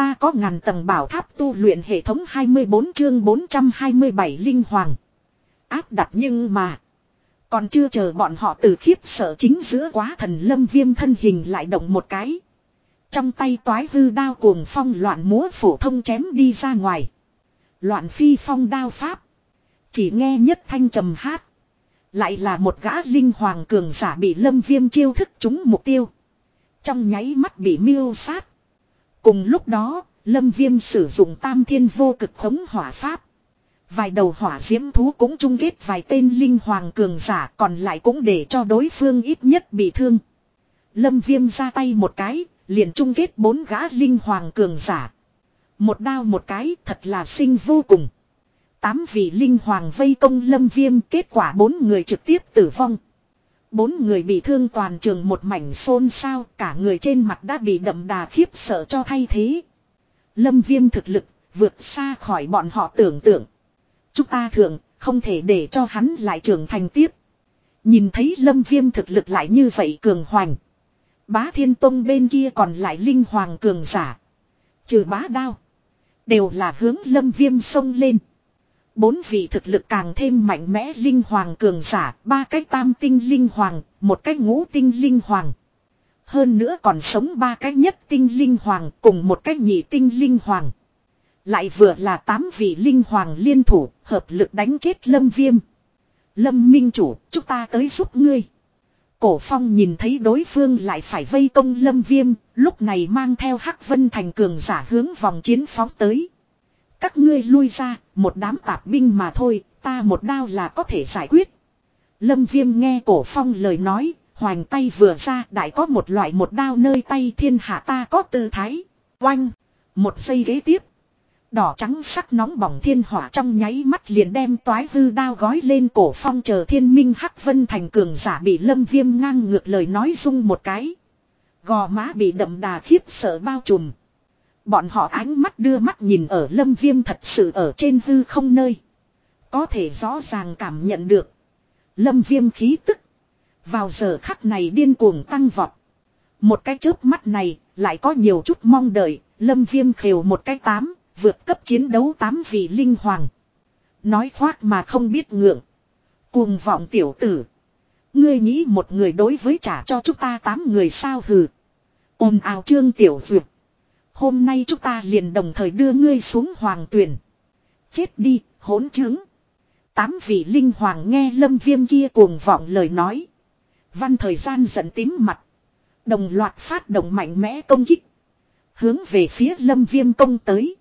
Ta có ngàn tầng bảo tháp tu luyện hệ thống 24 chương 427 linh hoàng. Áp đặt nhưng mà. Còn chưa chờ bọn họ từ khiếp sợ chính giữa quá thần lâm viêm thân hình lại động một cái. Trong tay toái hư đao cuồng phong loạn múa phổ thông chém đi ra ngoài. Loạn phi phong đao pháp. Chỉ nghe nhất thanh trầm hát. Lại là một gã linh hoàng cường giả bị lâm viêm chiêu thức trúng mục tiêu. Trong nháy mắt bị miêu sát. Cùng lúc đó, lâm viêm sử dụng tam thiên vô cực khống hỏa pháp. Vài đầu hỏa diễm thú cũng chung kết vài tên linh hoàng cường giả còn lại cũng để cho đối phương ít nhất bị thương. Lâm viêm ra tay một cái, liền chung kết bốn gã linh hoàng cường giả. Một đao một cái thật là sinh vô cùng. Tám vị linh hoàng vây công lâm viêm kết quả bốn người trực tiếp tử vong. Bốn người bị thương toàn trường một mảnh xôn xao, cả người trên mặt đã bị đậm đà khiếp sợ cho thay thế. Lâm viêm thực lực, vượt xa khỏi bọn họ tưởng tượng. Chúng ta thường, không thể để cho hắn lại trưởng thành tiếp. Nhìn thấy lâm viêm thực lực lại như vậy cường hoành. Bá thiên tông bên kia còn lại linh hoàng cường giả. Trừ bá đao. Đều là hướng lâm viêm sông lên. Bốn vị thực lực càng thêm mạnh mẽ linh hoàng cường giả, ba cái tam tinh linh hoàng, một cái ngũ tinh linh hoàng. Hơn nữa còn sống ba cái nhất tinh linh hoàng cùng một cái nhị tinh linh hoàng. Lại vừa là tám vị linh hoàng liên thủ, hợp lực đánh chết lâm viêm. Lâm minh chủ, chúng ta tới giúp ngươi. Cổ phong nhìn thấy đối phương lại phải vây công lâm viêm, lúc này mang theo hắc vân thành cường giả hướng vòng chiến phóng tới. Các ngươi lui ra, một đám tạp binh mà thôi, ta một đao là có thể giải quyết. Lâm viêm nghe cổ phong lời nói, hoành tay vừa ra đại có một loại một đao nơi tay thiên hạ ta có tư thái. Oanh! Một giây ghế tiếp. Đỏ trắng sắc nóng bỏng thiên hỏa trong nháy mắt liền đem toái hư đao gói lên cổ phong chờ thiên minh hắc vân thành cường giả bị lâm viêm ngang ngược lời nói dung một cái. Gò má bị đậm đà khiếp sợ bao trùm. Bọn họ ánh mắt đưa mắt nhìn ở lâm viêm thật sự ở trên hư không nơi. Có thể rõ ràng cảm nhận được. Lâm viêm khí tức. Vào giờ khắc này điên cuồng tăng vọt. Một cái chớp mắt này lại có nhiều chút mong đợi. Lâm viêm khều một cái tám. Vượt cấp chiến đấu tám vị linh hoàng. Nói khoác mà không biết ngượng. Cuồng vọng tiểu tử. Ngươi nghĩ một người đối với trả cho chúng ta tám người sao hừ. ồn ào trương tiểu duyệt. Hôm nay chúng ta liền đồng thời đưa ngươi xuống hoàng tuyển. Chết đi, hỗn chứng. Tám vị linh hoàng nghe lâm viêm kia cuồng vọng lời nói. Văn thời gian giận tím mặt. Đồng loạt phát động mạnh mẽ công kích. Hướng về phía lâm viêm công tới.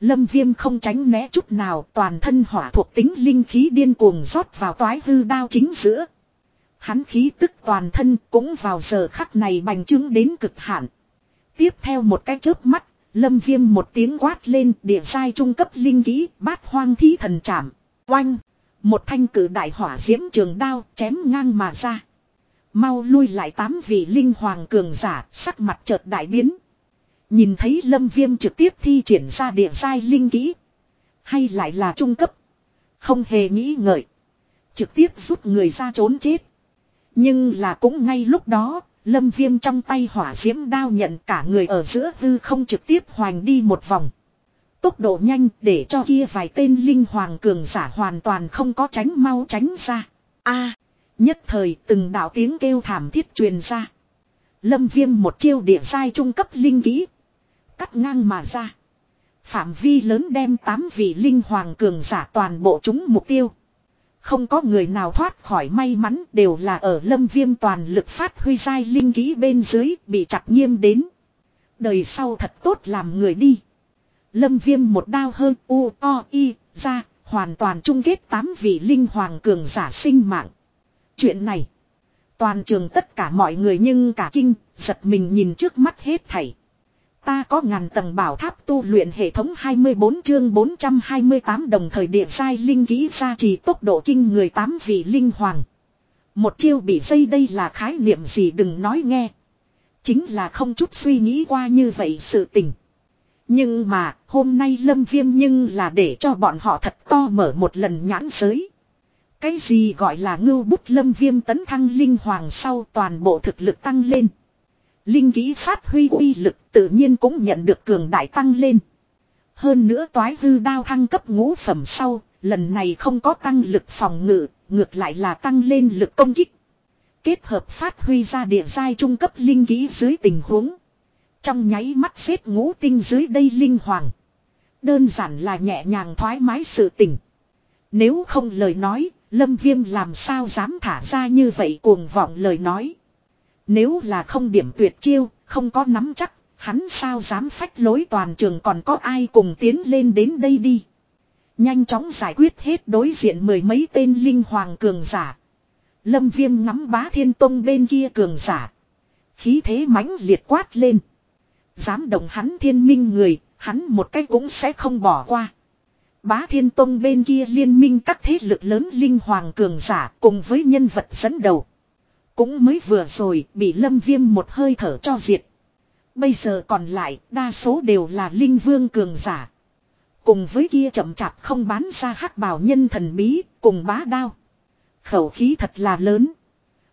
Lâm viêm không tránh né chút nào toàn thân hỏa thuộc tính linh khí điên cuồng rót vào toái hư đao chính giữa. Hắn khí tức toàn thân cũng vào giờ khắc này bành trướng đến cực hạn. Tiếp theo một cái chớp mắt, lâm viêm một tiếng quát lên địa sai trung cấp linh kỹ bát hoang thí thần chạm. Oanh! Một thanh cử đại hỏa diễm trường đao chém ngang mà ra. Mau lui lại tám vị linh hoàng cường giả sắc mặt chợt đại biến. Nhìn thấy lâm viêm trực tiếp thi triển ra địa sai linh kỹ. Hay lại là trung cấp. Không hề nghĩ ngợi. Trực tiếp giúp người ra trốn chết. Nhưng là cũng ngay lúc đó, lâm viêm trong tay hỏa diễm đao nhận cả người ở giữa hư không trực tiếp hoành đi một vòng. Tốc độ nhanh để cho kia vài tên linh hoàng cường giả hoàn toàn không có tránh mau tránh ra. a, nhất thời từng đạo tiếng kêu thảm thiết truyền ra. Lâm viêm một chiêu địa sai trung cấp linh kỹ. Cắt ngang mà ra. Phạm vi lớn đem tám vị linh hoàng cường giả toàn bộ chúng mục tiêu. Không có người nào thoát khỏi may mắn đều là ở lâm viêm toàn lực phát huy dai linh ký bên dưới bị chặt nghiêm đến. Đời sau thật tốt làm người đi. Lâm viêm một đao hơn u, o y ra, hoàn toàn chung kết tám vị linh hoàng cường giả sinh mạng. Chuyện này. Toàn trường tất cả mọi người nhưng cả kinh, giật mình nhìn trước mắt hết thảy. Ta có ngàn tầng bảo tháp tu luyện hệ thống 24 chương 428 đồng thời địa sai linh kỹ gia trì tốc độ kinh người tám vị linh hoàng. Một chiêu bị dây đây là khái niệm gì đừng nói nghe. Chính là không chút suy nghĩ qua như vậy sự tình. Nhưng mà, hôm nay lâm viêm nhưng là để cho bọn họ thật to mở một lần nhãn giới. Cái gì gọi là ngưu bút lâm viêm tấn thăng linh hoàng sau toàn bộ thực lực tăng lên. Linh ký phát huy uy lực tự nhiên cũng nhận được cường đại tăng lên. Hơn nữa toái hư đao thăng cấp ngũ phẩm sau, lần này không có tăng lực phòng ngự, ngược lại là tăng lên lực công kích. Kết hợp phát huy ra địa giai trung cấp linh ký dưới tình huống. Trong nháy mắt xếp ngũ tinh dưới đây linh hoàng. Đơn giản là nhẹ nhàng thoải mái sự tình. Nếu không lời nói, Lâm Viêm làm sao dám thả ra như vậy cuồng vọng lời nói. Nếu là không điểm tuyệt chiêu, không có nắm chắc, hắn sao dám phách lối toàn trường còn có ai cùng tiến lên đến đây đi. Nhanh chóng giải quyết hết đối diện mười mấy tên linh hoàng cường giả. Lâm Viêm ngắm bá thiên tông bên kia cường giả. Khí thế mãnh liệt quát lên. Dám động hắn thiên minh người, hắn một cách cũng sẽ không bỏ qua. Bá Thiên Tông bên kia liên minh các thế lực lớn linh hoàng cường giả cùng với nhân vật dẫn đầu. Cũng mới vừa rồi, bị lâm viêm một hơi thở cho diệt. Bây giờ còn lại, đa số đều là linh vương cường giả. Cùng với kia chậm chạp không bán ra hắc bào nhân thần bí, cùng bá đao. Khẩu khí thật là lớn.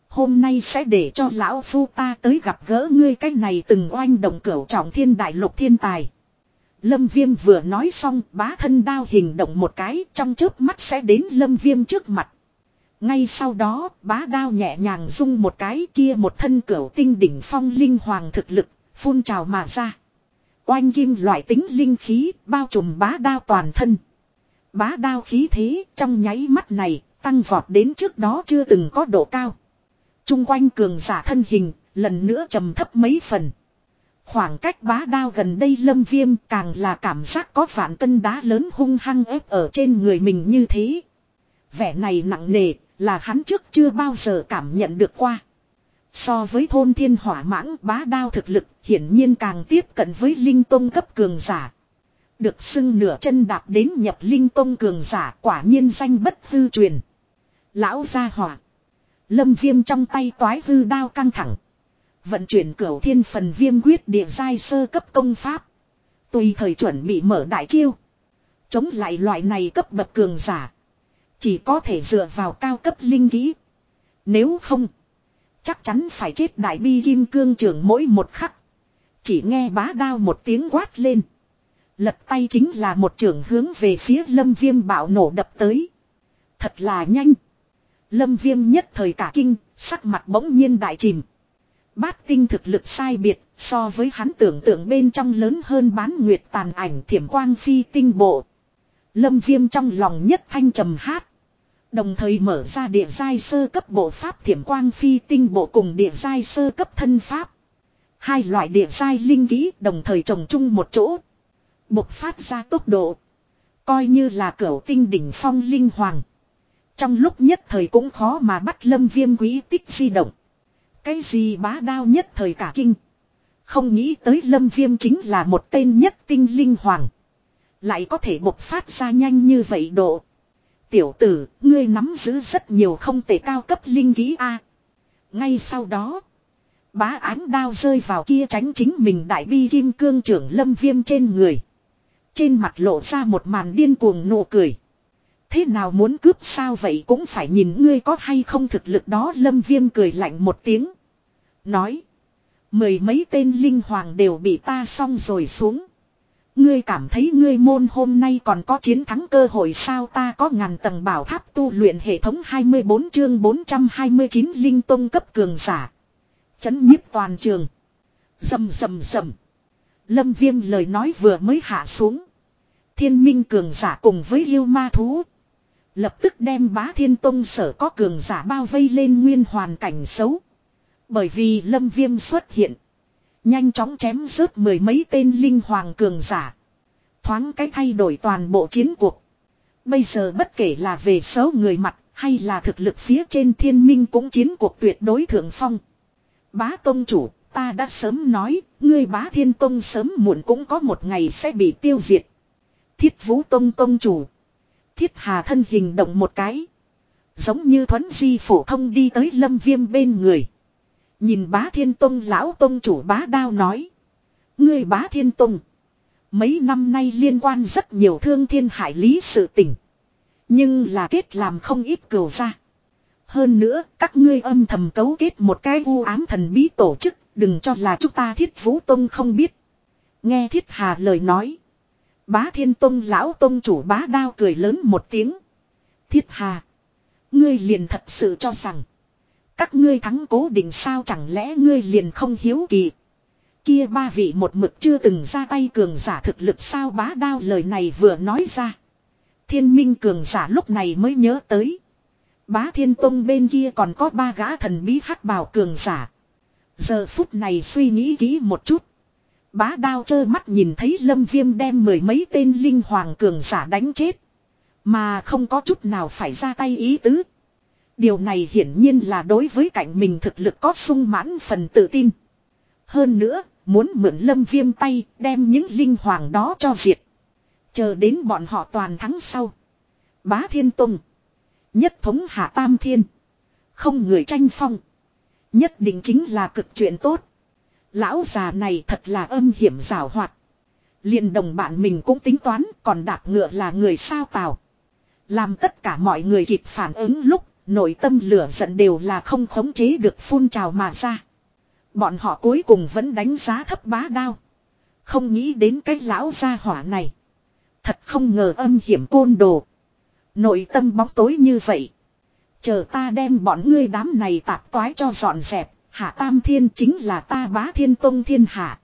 Hôm nay sẽ để cho lão phu ta tới gặp gỡ ngươi cái này từng oanh động cửu trọng thiên đại lục thiên tài. Lâm Viêm vừa nói xong, bá thân đao hình động một cái, trong chớp mắt sẽ đến Lâm Viêm trước mặt. Ngay sau đó bá đao nhẹ nhàng rung một cái kia một thân cửu tinh đỉnh phong linh hoàng thực lực, phun trào mà ra. Oanh kim loại tính linh khí bao trùm bá đao toàn thân. Bá đao khí thế trong nháy mắt này tăng vọt đến trước đó chưa từng có độ cao. Trung quanh cường giả thân hình lần nữa trầm thấp mấy phần. Khoảng cách bá đao gần đây lâm viêm càng là cảm giác có vạn cân đá lớn hung hăng ép ở trên người mình như thế. Vẻ này nặng nề là hắn trước chưa bao giờ cảm nhận được qua. So với thôn thiên hỏa mãng bá đao thực lực, hiển nhiên càng tiếp cận với linh tông cấp cường giả. Được xưng nửa chân đạp đến nhập linh tông cường giả, quả nhiên danh bất hư truyền. Lão gia hỏa. Lâm viêm trong tay toái hư đao căng thẳng. Vận chuyển cửu thiên phần viêm quyết địa giai sơ cấp công pháp. Tùy thời chuẩn bị mở đại chiêu. Chống lại loại này cấp bậc cường giả. Chỉ có thể dựa vào cao cấp linh kỹ. Nếu không. Chắc chắn phải chết đại bi kim cương trưởng mỗi một khắc. Chỉ nghe bá đao một tiếng quát lên. Lật tay chính là một trưởng hướng về phía lâm viêm bạo nổ đập tới. Thật là nhanh. Lâm viêm nhất thời cả kinh, sắc mặt bỗng nhiên đại chìm. Bát tinh thực lực sai biệt, so với hắn tưởng tượng bên trong lớn hơn bán nguyệt tàn ảnh thiểm quang phi tinh bộ. Lâm viêm trong lòng nhất thanh trầm hát. Đồng thời mở ra địa giai sơ cấp bộ pháp thiểm quang phi tinh bộ cùng địa giai sơ cấp thân pháp. Hai loại địa giai linh kỹ đồng thời trồng chung một chỗ. Bộc phát ra tốc độ. Coi như là cửu tinh đỉnh phong linh hoàng. Trong lúc nhất thời cũng khó mà bắt lâm viêm quý tích di động. Cái gì bá đao nhất thời cả kinh. Không nghĩ tới lâm viêm chính là một tên nhất tinh linh hoàng. Lại có thể bộc phát ra nhanh như vậy độ. Tiểu tử, ngươi nắm giữ rất nhiều không tệ cao cấp linh ký A. Ngay sau đó, bá ánh đao rơi vào kia tránh chính mình đại bi kim cương trưởng lâm viêm trên người. Trên mặt lộ ra một màn điên cuồng nụ cười. Thế nào muốn cướp sao vậy cũng phải nhìn ngươi có hay không thực lực đó lâm viêm cười lạnh một tiếng. Nói. Mười mấy tên linh hoàng đều bị ta xong rồi xuống. Ngươi cảm thấy ngươi môn hôm nay còn có chiến thắng cơ hội sao ta có ngàn tầng bảo tháp tu luyện hệ thống 24 chương 429 linh tông cấp cường giả. Chấn nhiếp toàn trường. Dầm dầm dầm. Lâm viêm lời nói vừa mới hạ xuống. Thiên minh cường giả cùng với yêu ma thú. Lập tức đem bá thiên tông sở có cường giả bao vây lên nguyên hoàn cảnh xấu. Bởi vì lâm viêm xuất hiện. Nhanh chóng chém rớt mười mấy tên linh hoàng cường giả. Thoáng cái thay đổi toàn bộ chiến cuộc. Bây giờ bất kể là về số người mặt hay là thực lực phía trên thiên minh cũng chiến cuộc tuyệt đối thượng phong. Bá Tông chủ, ta đã sớm nói, ngươi bá thiên tông sớm muộn cũng có một ngày sẽ bị tiêu diệt. Thiết vũ tông tông chủ. Thiết hà thân hình động một cái. Giống như thuấn di phổ thông đi tới lâm viêm bên người. Nhìn bá thiên tông lão tông chủ bá đao nói. Ngươi bá thiên tông. Mấy năm nay liên quan rất nhiều thương thiên hải lý sự tình. Nhưng là kết làm không ít cửu ra. Hơn nữa, các ngươi âm thầm cấu kết một cái vu ám thần bí tổ chức, đừng cho là chúng ta thiết vũ tông không biết. Nghe thiết hà lời nói. Bá thiên tông lão tông chủ bá đao cười lớn một tiếng. Thiết hà. Ngươi liền thật sự cho rằng. Các ngươi thắng cố định sao chẳng lẽ ngươi liền không hiếu kỳ. Kia ba vị một mực chưa từng ra tay cường giả thực lực sao bá đao lời này vừa nói ra. Thiên minh cường giả lúc này mới nhớ tới. Bá thiên tông bên kia còn có ba gã thần bí hắc bào cường giả. Giờ phút này suy nghĩ kỹ một chút. Bá đao trơ mắt nhìn thấy lâm viêm đem mười mấy tên linh hoàng cường giả đánh chết. Mà không có chút nào phải ra tay ý tứ. Điều này hiển nhiên là đối với cạnh mình thực lực có sung mãn phần tự tin. Hơn nữa, muốn mượn lâm viêm tay đem những linh hoàng đó cho diệt. Chờ đến bọn họ toàn thắng sau. Bá thiên tùng. Nhất thống hạ tam thiên. Không người tranh phong. Nhất định chính là cực chuyện tốt. Lão già này thật là âm hiểm rào hoạt. liền đồng bạn mình cũng tính toán còn đạp ngựa là người sao tào. Làm tất cả mọi người kịp phản ứng lúc nội tâm lửa giận đều là không khống chế được phun trào mà ra. Bọn họ cuối cùng vẫn đánh giá thấp bá đao. Không nghĩ đến cái lão gia hỏa này. Thật không ngờ âm hiểm côn đồ. Nội tâm bóng tối như vậy. Chờ ta đem bọn ngươi đám này tạp toái cho dọn dẹp. Hạ tam thiên chính là ta bá thiên tông thiên hạ.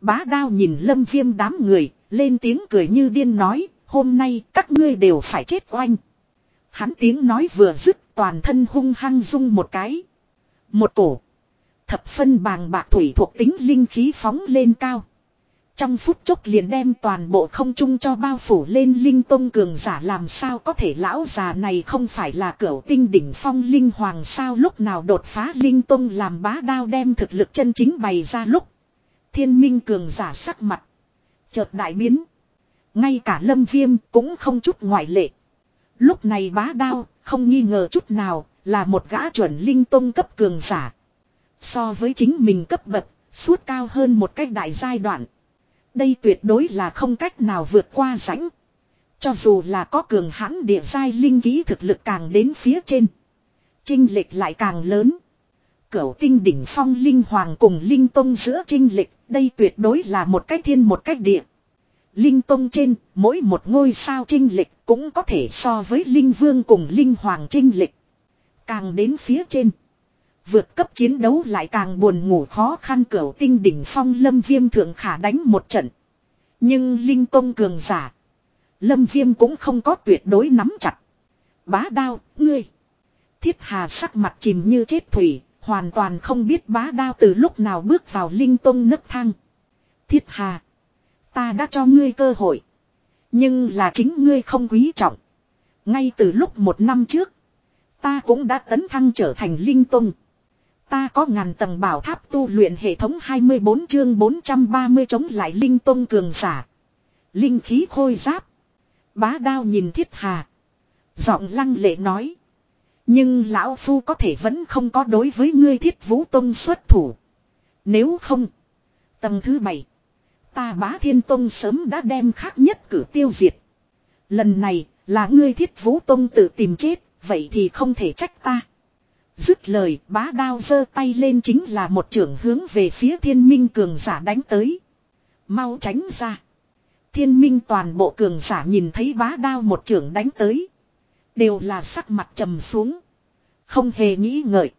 Bá đao nhìn lâm viêm đám người. Lên tiếng cười như điên nói. Hôm nay các ngươi đều phải chết oanh. Hắn tiếng nói vừa dứt, toàn thân hung hăng rung một cái. Một cổ. Thập phân bàng bạc thủy thuộc tính linh khí phóng lên cao. Trong phút chốc liền đem toàn bộ không trung cho bao phủ lên linh tông cường giả làm sao có thể lão già này không phải là cửu tinh đỉnh phong linh hoàng sao lúc nào đột phá linh tông làm bá đao đem thực lực chân chính bày ra lúc. Thiên minh cường giả sắc mặt. Chợt đại biến. Ngay cả lâm viêm cũng không chút ngoại lệ. Lúc này bá đao không nghi ngờ chút nào là một gã chuẩn linh tông cấp cường giả. So với chính mình cấp bậc, suốt cao hơn một cách đại giai đoạn. Đây tuyệt đối là không cách nào vượt qua rãnh. Cho dù là có cường hãn địa giai linh ký thực lực càng đến phía trên. Trinh lệch lại càng lớn. Cửu tinh đỉnh phong linh hoàng cùng linh tông giữa trinh lệch, đây tuyệt đối là một cách thiên một cách địa. Linh tông trên, mỗi một ngôi sao trinh lịch cũng có thể so với linh vương cùng linh hoàng trinh lịch. Càng đến phía trên. Vượt cấp chiến đấu lại càng buồn ngủ khó khăn cửu tinh đỉnh phong lâm viêm thượng khả đánh một trận. Nhưng linh tông cường giả. Lâm viêm cũng không có tuyệt đối nắm chặt. Bá đao, ngươi. Thiết hà sắc mặt chìm như chết thủy, hoàn toàn không biết bá đao từ lúc nào bước vào linh tông nấc thang. Thiết hà. Ta đã cho ngươi cơ hội. Nhưng là chính ngươi không quý trọng. Ngay từ lúc một năm trước. Ta cũng đã tấn thăng trở thành linh tông. Ta có ngàn tầng bảo tháp tu luyện hệ thống 24 chương 430 chống lại linh tông cường giả. Linh khí khôi giáp. Bá đao nhìn thiết hà. Giọng lăng lệ nói. Nhưng lão phu có thể vẫn không có đối với ngươi thiết vũ tông xuất thủ. Nếu không. Tầng thứ bảy. Ta bá thiên tông sớm đã đem khác nhất cử tiêu diệt. Lần này là ngươi thiết vũ tông tự tìm chết. Vậy thì không thể trách ta. Dứt lời, bá đao giơ tay lên chính là một trưởng hướng về phía thiên minh cường giả đánh tới. Mau tránh ra. Thiên minh toàn bộ cường giả nhìn thấy bá đao một trưởng đánh tới. Đều là sắc mặt trầm xuống. Không hề nghĩ ngợi.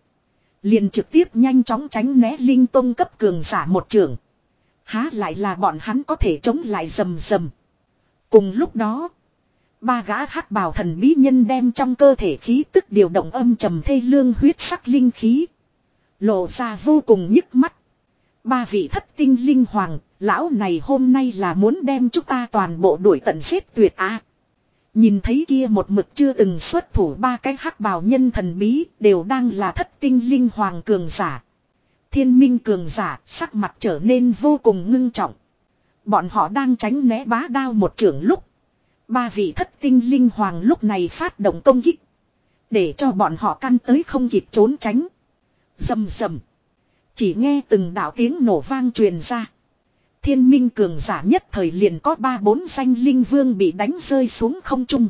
Liền trực tiếp nhanh chóng tránh né linh tông cấp cường giả một trưởng. Há lại là bọn hắn có thể chống lại rầm rầm. Cùng lúc đó. Ba gã hắc bào thần bí nhân đem trong cơ thể khí tức điều động âm trầm thê lương huyết sắc linh khí. Lộ ra vô cùng nhức mắt. Ba vị thất tinh linh hoàng, lão này hôm nay là muốn đem chúng ta toàn bộ đuổi tận xếp tuyệt á. Nhìn thấy kia một mực chưa từng xuất thủ ba cái hắc bào nhân thần bí đều đang là thất tinh linh hoàng cường giả. Thiên minh cường giả, sắc mặt trở nên vô cùng ngưng trọng. Bọn họ đang tránh né bá đao một trưởng lúc Ba vị thất tinh linh hoàng lúc này phát động công kích. Để cho bọn họ căn tới không kịp trốn tránh. Dầm dầm. Chỉ nghe từng đạo tiếng nổ vang truyền ra. Thiên minh cường giả nhất thời liền có ba bốn danh linh vương bị đánh rơi xuống không trung.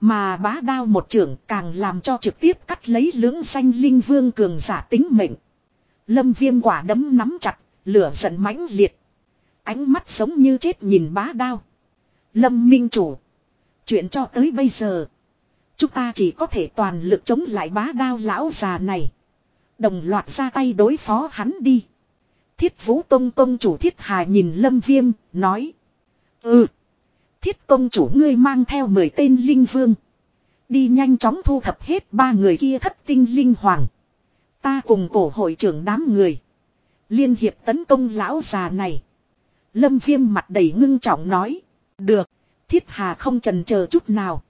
Mà bá đao một trưởng càng làm cho trực tiếp cắt lấy lưỡng danh linh vương cường giả tính mệnh. Lâm viêm quả đấm nắm chặt, lửa giận mãnh liệt. Ánh mắt giống như chết nhìn bá đao. Lâm minh chủ. Chuyện cho tới bây giờ. Chúng ta chỉ có thể toàn lực chống lại bá đao lão già này. Đồng loạt ra tay đối phó hắn đi. Thiết vũ tông tông chủ thiết hà nhìn lâm viêm, nói. Ừ. Thiết tông chủ ngươi mang theo 10 tên linh vương. Đi nhanh chóng thu thập hết ba người kia thất tinh linh hoàng. Ta cùng cổ hội trưởng đám người. Liên hiệp tấn công lão già này. Lâm viêm mặt đầy ngưng trọng nói. Được. Thiết hà không trần chờ chút nào.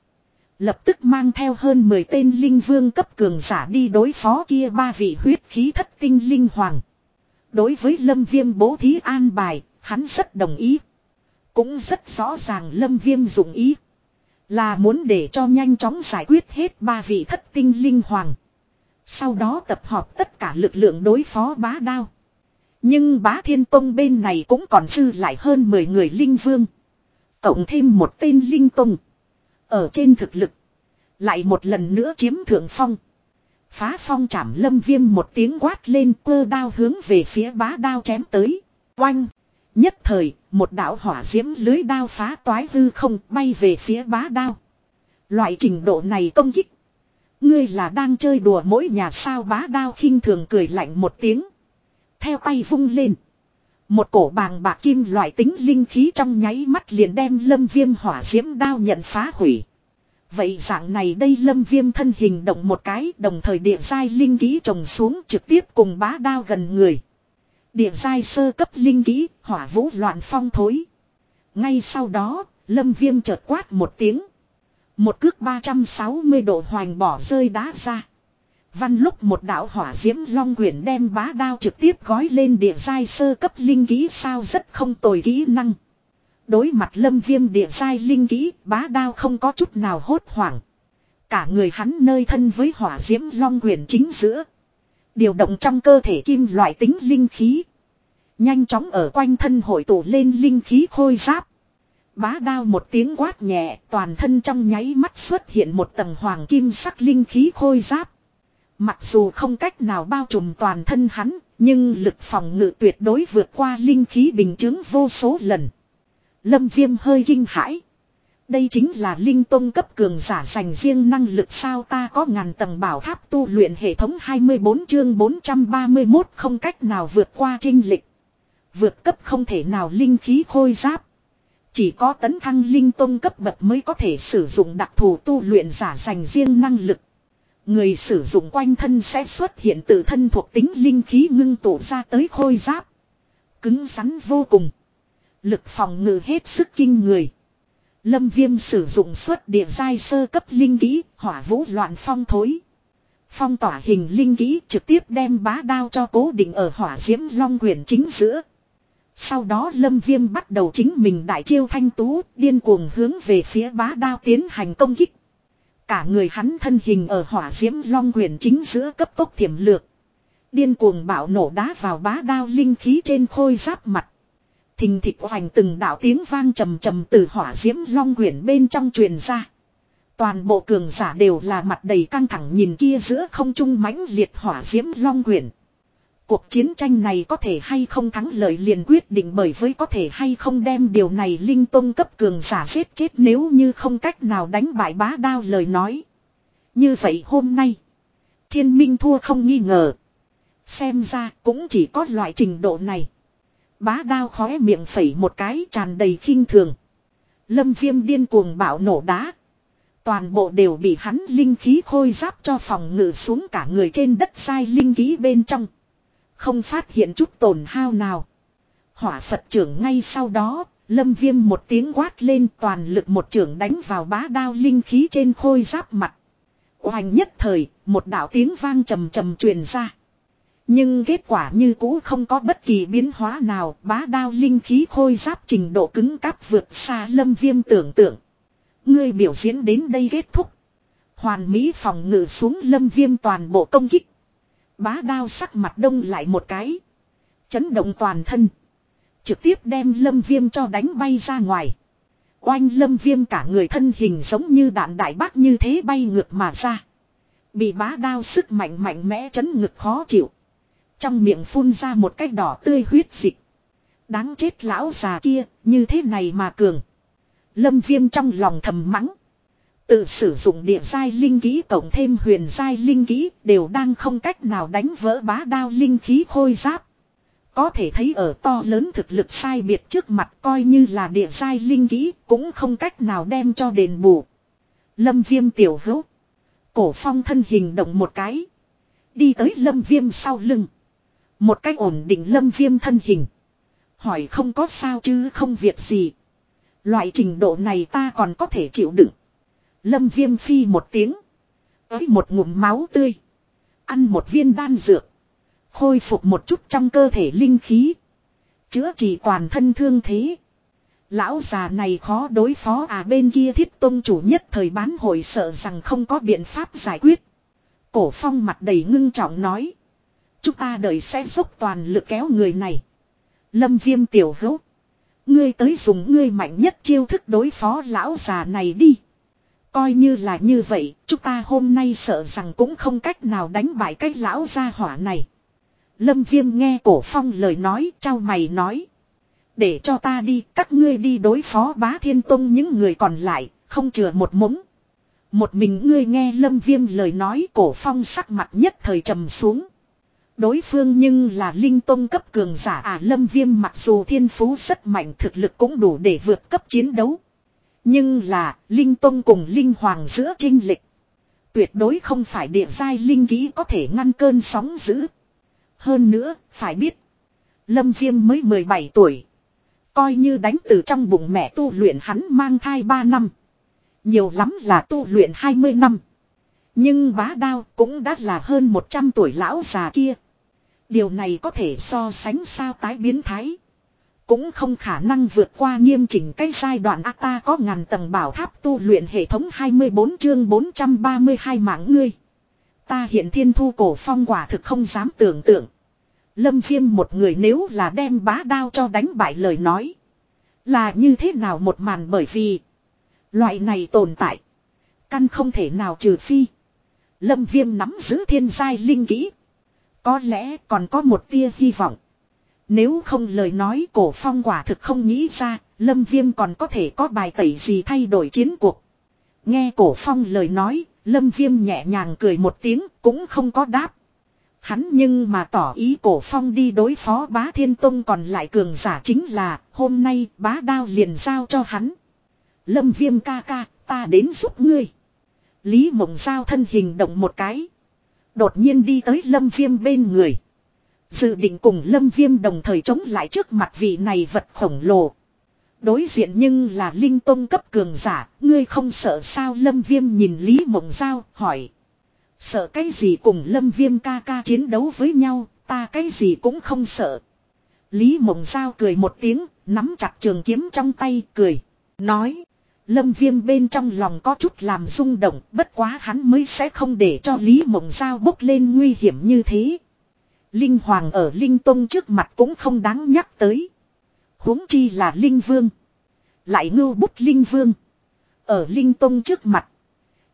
Lập tức mang theo hơn 10 tên linh vương cấp cường giả đi đối phó kia ba vị huyết khí thất tinh linh hoàng. Đối với lâm viêm bố thí an bài, hắn rất đồng ý. Cũng rất rõ ràng lâm viêm dụng ý. Là muốn để cho nhanh chóng giải quyết hết ba vị thất tinh linh hoàng. Sau đó tập hợp tất cả lực lượng đối phó bá đao. Nhưng bá thiên tông bên này cũng còn dư lại hơn 10 người linh vương. Cộng thêm một tên linh tông. Ở trên thực lực. Lại một lần nữa chiếm thượng phong. Phá phong chảm lâm viêm một tiếng quát lên cơ đao hướng về phía bá đao chém tới. Oanh. Nhất thời, một đạo hỏa diễm lưới đao phá toái hư không bay về phía bá đao. Loại trình độ này công kích. Ngươi là đang chơi đùa mỗi nhà sao bá đao khinh thường cười lạnh một tiếng. Theo tay vung lên. Một cổ bàng bạc kim loại tính linh khí trong nháy mắt liền đem lâm viêm hỏa diễm đao nhận phá hủy. Vậy dạng này đây lâm viêm thân hình động một cái đồng thời địa giai linh khí trồng xuống trực tiếp cùng bá đao gần người. Địa giai sơ cấp linh khí hỏa vũ loạn phong thối. Ngay sau đó, lâm viêm chợt quát một tiếng. Một cước 360 độ hoành bỏ rơi đá ra. Văn lúc một đạo hỏa diễm long quyển đem bá đao trực tiếp gói lên địa giai sơ cấp linh ký sao rất không tồi kỹ năng. Đối mặt lâm viêm địa giai linh ký bá đao không có chút nào hốt hoảng. Cả người hắn nơi thân với hỏa diễm long huyền chính giữa. Điều động trong cơ thể kim loại tính linh khí. Nhanh chóng ở quanh thân hội tụ lên linh khí khôi giáp. Bá đao một tiếng quát nhẹ, toàn thân trong nháy mắt xuất hiện một tầng hoàng kim sắc linh khí khôi giáp. Mặc dù không cách nào bao trùm toàn thân hắn, nhưng lực phòng ngự tuyệt đối vượt qua linh khí bình chứng vô số lần. Lâm viêm hơi kinh hãi. Đây chính là linh tông cấp cường giả dành riêng năng lực sao ta có ngàn tầng bảo tháp tu luyện hệ thống 24 chương 431 không cách nào vượt qua trinh lịch. Vượt cấp không thể nào linh khí khôi giáp. Chỉ có tấn thăng linh tông cấp bậc mới có thể sử dụng đặc thù tu luyện giả dành riêng năng lực. Người sử dụng quanh thân sẽ xuất hiện tự thân thuộc tính linh khí ngưng tụ ra tới khôi giáp. Cứng rắn vô cùng. Lực phòng ngự hết sức kinh người. Lâm viêm sử dụng xuất địa giai sơ cấp linh kỹ, hỏa vũ loạn phong thối. Phong tỏa hình linh kỹ trực tiếp đem bá đao cho cố định ở hỏa diễm long quyển chính giữa. Sau đó lâm viêm bắt đầu chính mình đại chiêu thanh tú, điên cuồng hướng về phía bá đao tiến hành công kích. Cả người hắn thân hình ở hỏa diễm long quyển chính giữa cấp tốc thiểm lược. Điên cuồng bạo nổ đá vào bá đao linh khí trên khôi giáp mặt. Thình thịch hoành từng đạo tiếng vang trầm trầm từ hỏa diễm long quyển bên trong truyền ra. Toàn bộ cường giả đều là mặt đầy căng thẳng nhìn kia giữa không trung mãnh liệt hỏa diễm long quyển. Cuộc chiến tranh này có thể hay không thắng lợi liền quyết định bởi với có thể hay không đem điều này linh tông cấp cường giả giết chết nếu như không cách nào đánh bại bá đao lời nói. Như vậy hôm nay, thiên minh thua không nghi ngờ. Xem ra cũng chỉ có loại trình độ này. Bá đao khóe miệng phẩy một cái tràn đầy khinh thường. Lâm viêm điên cuồng bạo nổ đá. Toàn bộ đều bị hắn linh khí khôi giáp cho phòng ngự xuống cả người trên đất sai linh khí bên trong. Không phát hiện chút tổn hao nào. Hỏa Phật trưởng ngay sau đó, lâm viêm một tiếng quát lên toàn lực một trưởng đánh vào bá đao linh khí trên khôi giáp mặt. Hoành nhất thời, một đạo tiếng vang trầm trầm truyền ra. Nhưng kết quả như cũ không có bất kỳ biến hóa nào, bá đao linh khí khôi giáp trình độ cứng cáp vượt xa lâm viêm tưởng tượng. Ngươi biểu diễn đến đây kết thúc. Hoàn mỹ phòng ngự xuống lâm viêm toàn bộ công kích. Bá đao sắc mặt đông lại một cái. Chấn động toàn thân. Trực tiếp đem lâm viêm cho đánh bay ra ngoài. Oanh lâm viêm cả người thân hình giống như đạn đại bác như thế bay ngược mà ra. Bị bá đao sức mạnh mạnh mẽ chấn ngực khó chịu. Trong miệng phun ra một cái đỏ tươi huyết dịch. Đáng chết lão già kia, như thế này mà cường. Lâm viêm trong lòng thầm mắng. Tự sử dụng địa giai linh khí cộng thêm huyền giai linh khí đều đang không cách nào đánh vỡ bá đao linh khí khôi giáp. Có thể thấy ở to lớn thực lực sai biệt trước mặt coi như là địa giai linh khí cũng không cách nào đem cho đền bù. Lâm viêm tiểu hữu. Cổ phong thân hình động một cái. Đi tới lâm viêm sau lưng. Một cách ổn định lâm viêm thân hình. Hỏi không có sao chứ không việc gì. Loại trình độ này ta còn có thể chịu đựng. Lâm viêm phi một tiếng. Ới một ngụm máu tươi. Ăn một viên đan dược. Khôi phục một chút trong cơ thể linh khí. Chữa trị toàn thân thương thế. Lão già này khó đối phó à bên kia thiết tôn chủ nhất thời bán hội sợ rằng không có biện pháp giải quyết. Cổ phong mặt đầy ngưng trọng nói. Chúng ta đợi sẽ dốc toàn lực kéo người này. Lâm viêm tiểu hữu. Ngươi tới dùng ngươi mạnh nhất chiêu thức đối phó lão già này đi. Coi như là như vậy, chúng ta hôm nay sợ rằng cũng không cách nào đánh bại cái lão gia hỏa này. Lâm viêm nghe cổ phong lời nói, trao mày nói. Để cho ta đi, các ngươi đi đối phó bá thiên tông những người còn lại, không chừa một mống. Một mình ngươi nghe lâm viêm lời nói cổ phong sắc mặt nhất thời trầm xuống. Đối phương nhưng là linh tông cấp cường giả à lâm viêm mặc dù thiên phú rất mạnh thực lực cũng đủ để vượt cấp chiến đấu. Nhưng là linh tông cùng linh hoàng giữa trinh lịch. Tuyệt đối không phải địa giai linh ký có thể ngăn cơn sóng dữ. Hơn nữa, phải biết. Lâm viêm mới 17 tuổi. Coi như đánh từ trong bụng mẹ tu luyện hắn mang thai 3 năm. Nhiều lắm là tu luyện 20 năm. Nhưng bá đao cũng đã là hơn 100 tuổi lão già kia. Điều này có thể so sánh sao tái biến thái. Cũng không khả năng vượt qua nghiêm chỉnh cái giai đoạn A ta có ngàn tầng bảo tháp tu luyện hệ thống 24 chương 432 mạng ngươi. Ta hiện thiên thu cổ phong quả thực không dám tưởng tượng. Lâm viêm một người nếu là đem bá đao cho đánh bại lời nói. Là như thế nào một màn bởi vì. Loại này tồn tại. Căn không thể nào trừ phi. Lâm viêm nắm giữ thiên giai linh kỹ. Có lẽ còn có một tia hy vọng. Nếu không lời nói cổ phong quả thực không nghĩ ra, lâm viêm còn có thể có bài tẩy gì thay đổi chiến cuộc. Nghe cổ phong lời nói, lâm viêm nhẹ nhàng cười một tiếng, cũng không có đáp. Hắn nhưng mà tỏ ý cổ phong đi đối phó bá thiên tông còn lại cường giả chính là, hôm nay bá đao liền giao cho hắn. Lâm viêm ca ca, ta đến giúp ngươi. Lý mộng giao thân hình động một cái. Đột nhiên đi tới lâm viêm bên người. Dự định cùng lâm viêm đồng thời chống lại trước mặt vị này vật khổng lồ. Đối diện nhưng là linh tông cấp cường giả, ngươi không sợ sao lâm viêm nhìn Lý Mộng Giao, hỏi. Sợ cái gì cùng lâm viêm ca ca chiến đấu với nhau, ta cái gì cũng không sợ. Lý Mộng Giao cười một tiếng, nắm chặt trường kiếm trong tay, cười, nói. Lâm viêm bên trong lòng có chút làm rung động, bất quá hắn mới sẽ không để cho Lý Mộng Giao bốc lên nguy hiểm như thế. Linh Hoàng ở Linh Tông trước mặt cũng không đáng nhắc tới. huống chi là Linh Vương. Lại ngưu bút Linh Vương. Ở Linh Tông trước mặt.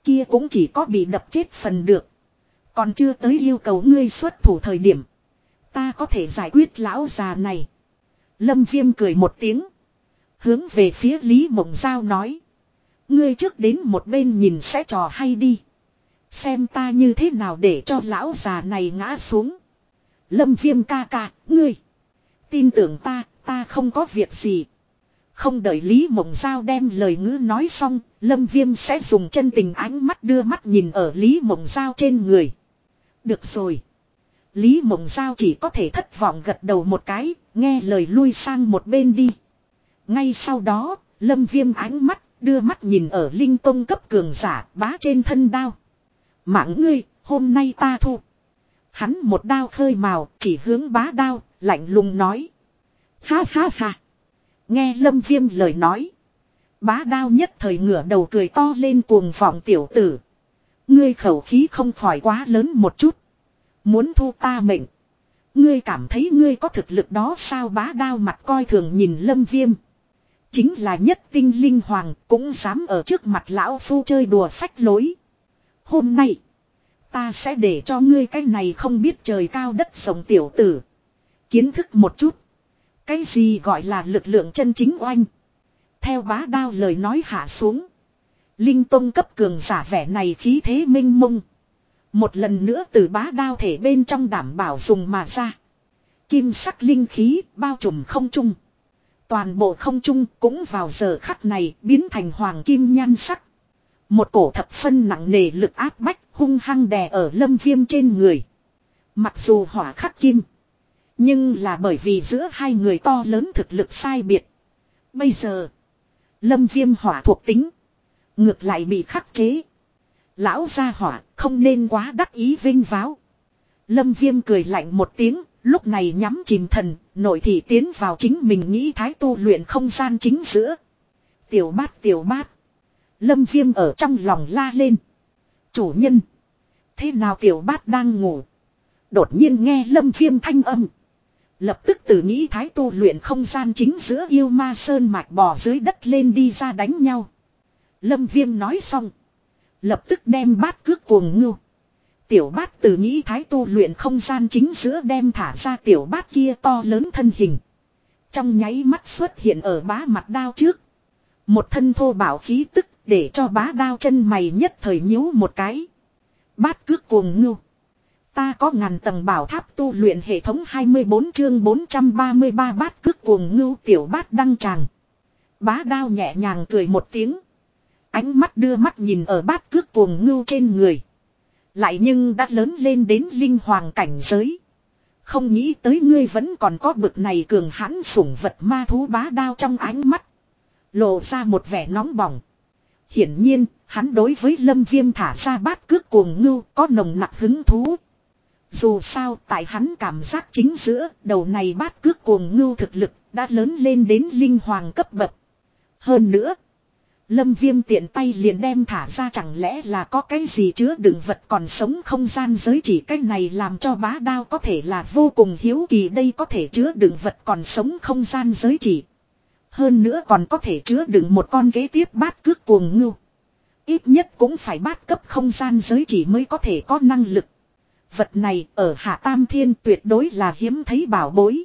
Kia cũng chỉ có bị đập chết phần được. Còn chưa tới yêu cầu ngươi xuất thủ thời điểm. Ta có thể giải quyết lão già này. Lâm Viêm cười một tiếng. Hướng về phía Lý Mộng Giao nói. Ngươi trước đến một bên nhìn sẽ trò hay đi. Xem ta như thế nào để cho lão già này ngã xuống. Lâm viêm ca ca, ngươi. Tin tưởng ta, ta không có việc gì. Không đợi Lý Mộng Giao đem lời ngữ nói xong, Lâm Viêm sẽ dùng chân tình ánh mắt đưa mắt nhìn ở Lý Mộng Giao trên người. Được rồi. Lý Mộng Giao chỉ có thể thất vọng gật đầu một cái, nghe lời lui sang một bên đi. Ngay sau đó, Lâm Viêm ánh mắt, đưa mắt nhìn ở Linh Tông cấp cường giả bá trên thân đao. Mạng ngươi, hôm nay ta thu. Hắn một đao khơi màu, chỉ hướng bá đao, lạnh lùng nói. Ha ha ha. Nghe lâm viêm lời nói. Bá đao nhất thời ngửa đầu cười to lên cuồng vọng tiểu tử. Ngươi khẩu khí không khỏi quá lớn một chút. Muốn thu ta mệnh. Ngươi cảm thấy ngươi có thực lực đó sao bá đao mặt coi thường nhìn lâm viêm. Chính là nhất tinh linh hoàng cũng dám ở trước mặt lão phu chơi đùa phách lối. Hôm nay. Ta sẽ để cho ngươi cái này không biết trời cao đất rộng tiểu tử. Kiến thức một chút. Cái gì gọi là lực lượng chân chính oanh. Theo bá đao lời nói hạ xuống. Linh Tông cấp cường giả vẻ này khí thế minh mông. Một lần nữa từ bá đao thể bên trong đảm bảo dùng mà ra. Kim sắc linh khí bao trùm không trung. Toàn bộ không trung cũng vào giờ khắc này biến thành hoàng kim nhan sắc. Một cổ thập phân nặng nề lực áp bách hung hăng đè ở lâm viêm trên người. Mặc dù hỏa khắc kim. Nhưng là bởi vì giữa hai người to lớn thực lực sai biệt. Bây giờ. Lâm viêm hỏa thuộc tính. Ngược lại bị khắc chế. Lão gia hỏa không nên quá đắc ý vinh váo. Lâm viêm cười lạnh một tiếng. Lúc này nhắm chìm thần. Nội thị tiến vào chính mình nghĩ thái tu luyện không gian chính giữa. Tiểu bát tiểu bát. Lâm viêm ở trong lòng la lên. Chủ nhân. Thế nào tiểu bát đang ngủ. Đột nhiên nghe lâm viêm thanh âm. Lập tức từ nghĩ thái tu luyện không gian chính giữa yêu ma sơn mạch bò dưới đất lên đi ra đánh nhau. Lâm viêm nói xong. Lập tức đem bát cước cuồng ngưu. Tiểu bát từ nghĩ thái tu luyện không gian chính giữa đem thả ra tiểu bát kia to lớn thân hình. Trong nháy mắt xuất hiện ở bá mặt đao trước. Một thân thô bảo khí tức để cho bá đao chân mày nhất thời nhíu một cái. Bát cước cuồng ngưu. Ta có ngàn tầng bảo tháp tu luyện hệ thống 24 chương 433 bát cước cuồng ngưu tiểu bát đăng tràng. Bá đao nhẹ nhàng cười một tiếng. Ánh mắt đưa mắt nhìn ở bát cước cuồng ngưu trên người. Lại nhưng đã lớn lên đến linh hoàng cảnh giới. Không nghĩ tới ngươi vẫn còn có bực này cường hãn sủng vật ma thú bá đao trong ánh mắt. Lộ ra một vẻ nóng bỏng. Hiển nhiên, hắn đối với lâm viêm thả ra bát cước cuồng ngưu có nồng nặc hứng thú. Dù sao tại hắn cảm giác chính giữa đầu này bát cước cuồng ngưu thực lực đã lớn lên đến linh hoàng cấp bậc. Hơn nữa, lâm viêm tiện tay liền đem thả ra chẳng lẽ là có cái gì chứa đựng vật còn sống không gian giới chỉ cái này làm cho bá đao có thể là vô cùng hiếu kỳ đây có thể chứa đựng vật còn sống không gian giới chỉ. Hơn nữa còn có thể chứa đựng một con ghế tiếp bát cước cuồng ngưu. Ít nhất cũng phải bát cấp không gian giới chỉ mới có thể có năng lực. Vật này ở Hạ Tam Thiên tuyệt đối là hiếm thấy bảo bối.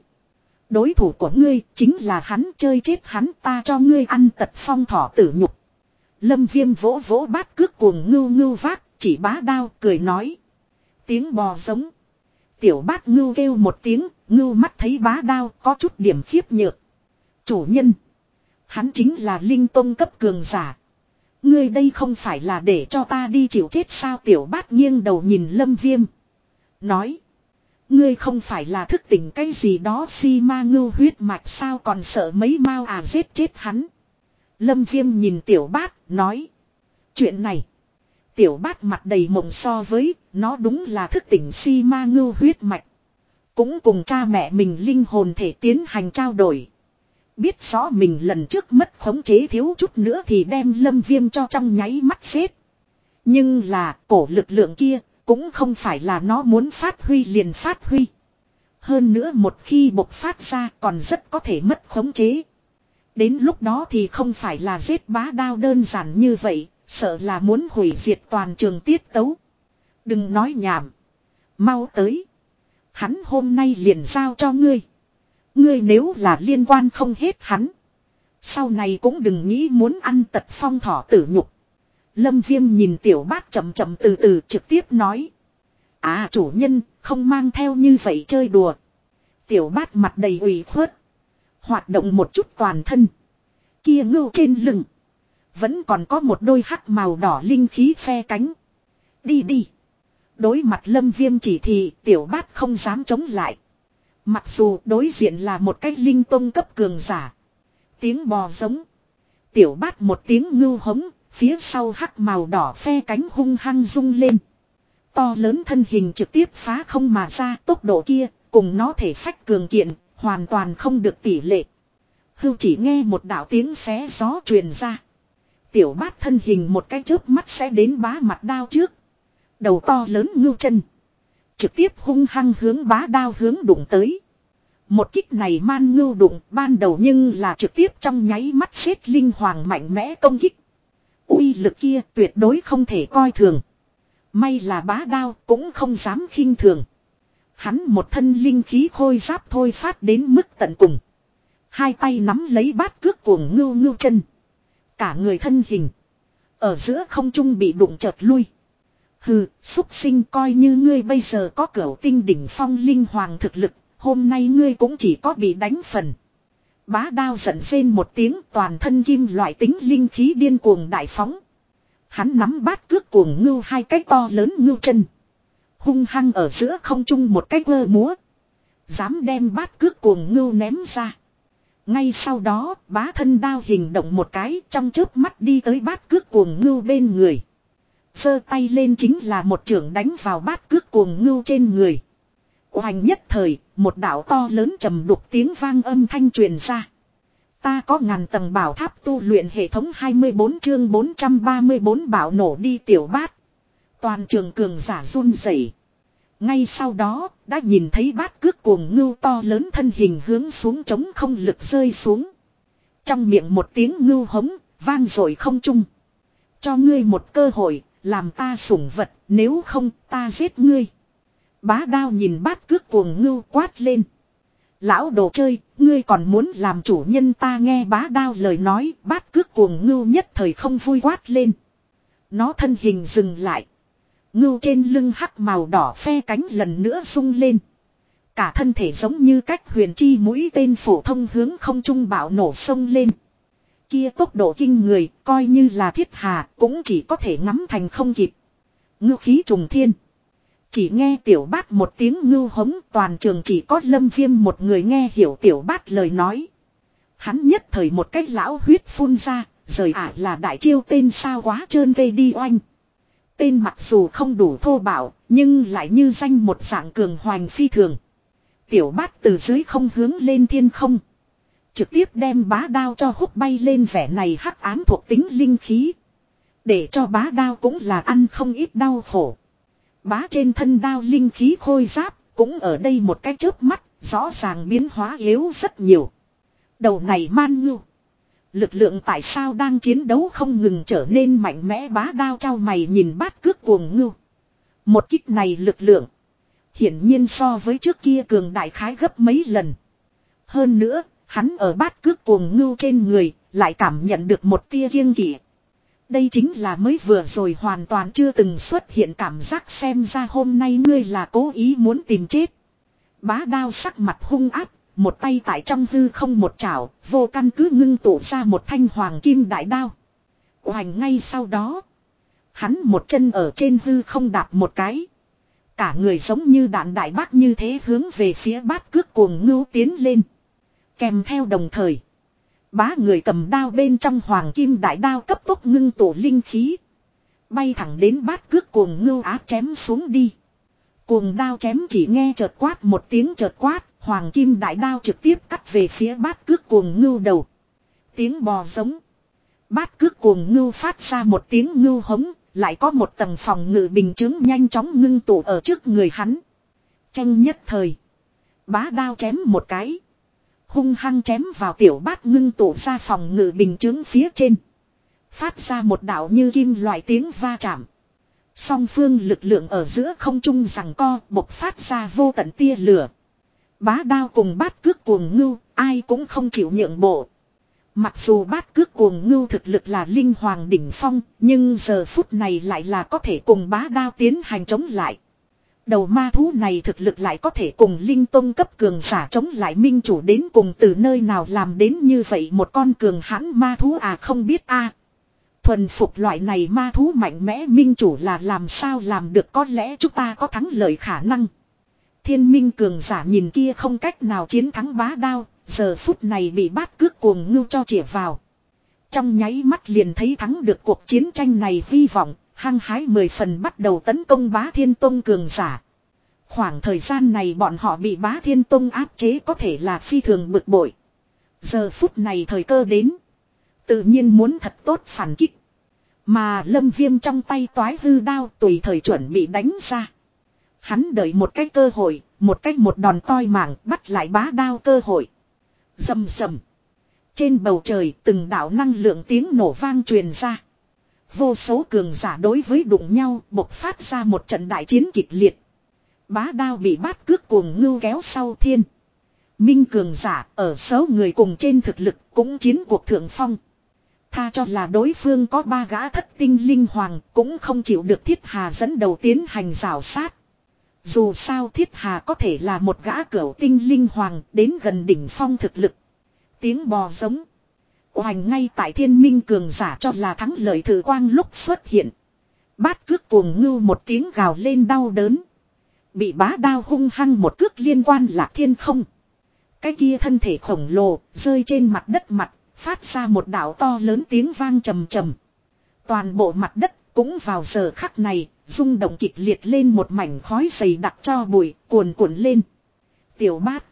Đối thủ của ngươi chính là hắn chơi chết hắn ta cho ngươi ăn tật phong thỏ tử nhục. Lâm viêm vỗ vỗ bát cước cuồng ngưu ngưu vác, chỉ bá đao, cười nói. Tiếng bò giống. Tiểu bát ngưu kêu một tiếng, ngưu mắt thấy bá đao có chút điểm khiếp nhược. Chủ nhân. Hắn chính là linh tông cấp cường giả. Ngươi đây không phải là để cho ta đi chịu chết sao tiểu bát nghiêng đầu nhìn lâm viêm. Nói. Ngươi không phải là thức tỉnh cái gì đó si ma ngưu huyết mạch sao còn sợ mấy mau à giết chết hắn. Lâm viêm nhìn tiểu bát, nói. Chuyện này. Tiểu bát mặt đầy mộng so với, nó đúng là thức tỉnh si ma ngưu huyết mạch. Cũng cùng cha mẹ mình linh hồn thể tiến hành trao đổi. Biết rõ mình lần trước mất khống chế thiếu chút nữa thì đem lâm viêm cho trong nháy mắt xếp. Nhưng là cổ lực lượng kia cũng không phải là nó muốn phát huy liền phát huy. Hơn nữa một khi bộc phát ra còn rất có thể mất khống chế. Đến lúc đó thì không phải là giết bá đao đơn giản như vậy, sợ là muốn hủy diệt toàn trường tiết tấu. Đừng nói nhảm. Mau tới. Hắn hôm nay liền giao cho ngươi. Ngươi nếu là liên quan không hết hắn. Sau này cũng đừng nghĩ muốn ăn tật phong thỏ tử nhục. Lâm viêm nhìn tiểu bát chậm chậm từ từ trực tiếp nói. À chủ nhân, không mang theo như vậy chơi đùa. Tiểu bát mặt đầy ủy khuất. Hoạt động một chút toàn thân. Kia ngưu trên lưng. Vẫn còn có một đôi hắc màu đỏ linh khí phe cánh. Đi đi. Đối mặt lâm viêm chỉ thị tiểu bát không dám chống lại. Mặc dù đối diện là một cái linh tông cấp cường giả. Tiếng bò giống. Tiểu bát một tiếng ngưu hống, phía sau hắc màu đỏ phe cánh hung hăng rung lên. To lớn thân hình trực tiếp phá không mà ra tốc độ kia, cùng nó thể phách cường kiện, hoàn toàn không được tỷ lệ. Hưu chỉ nghe một đạo tiếng xé gió truyền ra. Tiểu bát thân hình một cái chớp mắt sẽ đến bá mặt đao trước. Đầu to lớn ngưu chân. Trực tiếp hung hăng hướng bá đao hướng đụng tới. Một kích này man ngưu đụng ban đầu nhưng là trực tiếp trong nháy mắt xếp linh hoàng mạnh mẽ công kích. uy lực kia tuyệt đối không thể coi thường. May là bá đao cũng không dám khinh thường. Hắn một thân linh khí khôi giáp thôi phát đến mức tận cùng. Hai tay nắm lấy bát cước cuồng ngưu ngưu chân. Cả người thân hình. Ở giữa không trung bị đụng chợt lui. Hừ, xúc sinh coi như ngươi bây giờ có cửu tinh đỉnh phong linh hoàng thực lực. Hôm nay ngươi cũng chỉ có bị đánh phần. Bá đao giận rên một tiếng toàn thân kim loại tính linh khí điên cuồng đại phóng. Hắn nắm bát cước cuồng ngưu hai cái to lớn ngưu chân. Hung hăng ở giữa không trung một cái vơ múa. Dám đem bát cước cuồng ngưu ném ra. Ngay sau đó, bá thân đao hình động một cái trong chớp mắt đi tới bát cước cuồng ngưu bên người giơ tay lên chính là một trưởng đánh vào bát cước cuồng ngưu trên người. Hoành nhất thời, một đạo to lớn trầm đục tiếng vang âm thanh truyền ra. Ta có ngàn tầng bảo tháp tu luyện hệ thống 24 chương 434 bảo nổ đi tiểu bát. Toàn trường cường giả run rẩy. Ngay sau đó, đã nhìn thấy bát cước cuồng ngưu to lớn thân hình hướng xuống chống không lực rơi xuống. Trong miệng một tiếng ngưu hống, vang rồi không chung. Cho ngươi một cơ hội, làm ta sủng vật, nếu không ta giết ngươi. Bá đao nhìn bát cước cuồng ngưu quát lên. Lão đồ chơi, ngươi còn muốn làm chủ nhân ta nghe bá đao lời nói, bát cước cuồng ngưu nhất thời không vui quát lên. Nó thân hình dừng lại. Ngưu trên lưng hắc màu đỏ phe cánh lần nữa sung lên. Cả thân thể giống như cách huyền chi mũi tên phổ thông hướng không trung bạo nổ sông lên. Kia tốc độ kinh người, coi như là thiết hà, cũng chỉ có thể ngắm thành không kịp. ngư khí trùng thiên. Chỉ nghe tiểu bát một tiếng ngưu hống toàn trường chỉ có lâm viêm một người nghe hiểu tiểu bát lời nói. Hắn nhất thời một cách lão huyết phun ra, rời ả là đại chiêu tên sao quá trơn vây đi oanh. Tên mặc dù không đủ thô bạo, nhưng lại như danh một dạng cường hoành phi thường. Tiểu bát từ dưới không hướng lên thiên không. Trực tiếp đem bá đao cho hút bay lên vẻ này hắc ám thuộc tính linh khí. Để cho bá đao cũng là ăn không ít đau khổ. Bá trên thân đao linh khí khôi giáp, cũng ở đây một cái chớp mắt, rõ ràng biến hóa yếu rất nhiều. Đầu này man ngưu. Lực lượng tại sao đang chiến đấu không ngừng trở nên mạnh mẽ bá đao trao mày nhìn bát cước cuồng ngưu. Một kích này lực lượng. Hiển nhiên so với trước kia cường đại khái gấp mấy lần. Hơn nữa, hắn ở bát cước cuồng ngưu trên người, lại cảm nhận được một tia kiêng kỵ. Đây chính là mới vừa rồi hoàn toàn chưa từng xuất hiện cảm giác xem ra hôm nay ngươi là cố ý muốn tìm chết. Bá đao sắc mặt hung áp, một tay tại trong hư không một chảo, vô căn cứ ngưng tụ ra một thanh hoàng kim đại đao. Hoành ngay sau đó, hắn một chân ở trên hư không đạp một cái. Cả người giống như đạn đại bác như thế hướng về phía bát cước cuồng ngưu tiến lên. Kèm theo đồng thời. Bá người cầm đao bên trong hoàng kim đại đao cấp tốc ngưng tổ linh khí. Bay thẳng đến bát cước cuồng ngưu áp chém xuống đi. Cuồng đao chém chỉ nghe chợt quát một tiếng chợt quát, hoàng kim đại đao trực tiếp cắt về phía bát cước cuồng ngưu đầu. Tiếng bò giống. Bát cước cuồng ngưu phát ra một tiếng ngưu hống, lại có một tầng phòng ngự bình chứng nhanh chóng ngưng tụ ở trước người hắn. Tranh nhất thời. Bá đao chém một cái hung hăng chém vào tiểu bát ngưng tụ ra phòng ngự bình chứng phía trên. Phát ra một đạo như kim loại tiếng va chạm. Song phương lực lượng ở giữa không trung rằng co bộc phát ra vô tận tia lửa. Bá đao cùng bát cước cuồng ngưu, ai cũng không chịu nhượng bộ. Mặc dù bát cước cuồng ngưu thực lực là linh hoàng đỉnh phong, nhưng giờ phút này lại là có thể cùng bá đao tiến hành chống lại. Đầu ma thú này thực lực lại có thể cùng linh tông cấp cường giả chống lại minh chủ đến cùng từ nơi nào làm đến như vậy một con cường hãn ma thú à không biết a Thuần phục loại này ma thú mạnh mẽ minh chủ là làm sao làm được có lẽ chúng ta có thắng lợi khả năng. Thiên minh cường giả nhìn kia không cách nào chiến thắng bá đao, giờ phút này bị bát cước cuồng ngưu cho chĩa vào. Trong nháy mắt liền thấy thắng được cuộc chiến tranh này hy vọng, hăng hái mười phần bắt đầu tấn công bá thiên tông cường giả. Khoảng thời gian này bọn họ bị bá thiên tông áp chế có thể là phi thường bực bội. Giờ phút này thời cơ đến. Tự nhiên muốn thật tốt phản kích. Mà lâm viêm trong tay toái hư đao tùy thời chuẩn bị đánh ra. Hắn đợi một cái cơ hội, một cách một đòn toi mạng bắt lại bá đao cơ hội. Dầm dầm. Trên bầu trời từng đảo năng lượng tiếng nổ vang truyền ra. Vô số cường giả đối với đụng nhau bộc phát ra một trận đại chiến kịch liệt. Bá đao bị bát cước cuồng ngưu kéo sau thiên. Minh cường giả ở số người cùng trên thực lực cũng chiến cuộc thượng phong. Tha cho là đối phương có ba gã thất tinh linh hoàng cũng không chịu được thiết hà dẫn đầu tiến hành rào sát. Dù sao thiết hà có thể là một gã cửu tinh linh hoàng đến gần đỉnh phong thực lực. Tiếng bò giống. Hoành ngay tại thiên minh cường giả cho là thắng lợi thử quang lúc xuất hiện. Bát cước cuồng ngưu một tiếng gào lên đau đớn. Bị bá đao hung hăng một cước liên quan lạc thiên không. Cái kia thân thể khổng lồ rơi trên mặt đất mặt, phát ra một đảo to lớn tiếng vang trầm trầm. Toàn bộ mặt đất cũng vào giờ khắc này, rung động kịch liệt lên một mảnh khói dày đặc cho bụi, cuồn cuộn lên. Tiểu bát.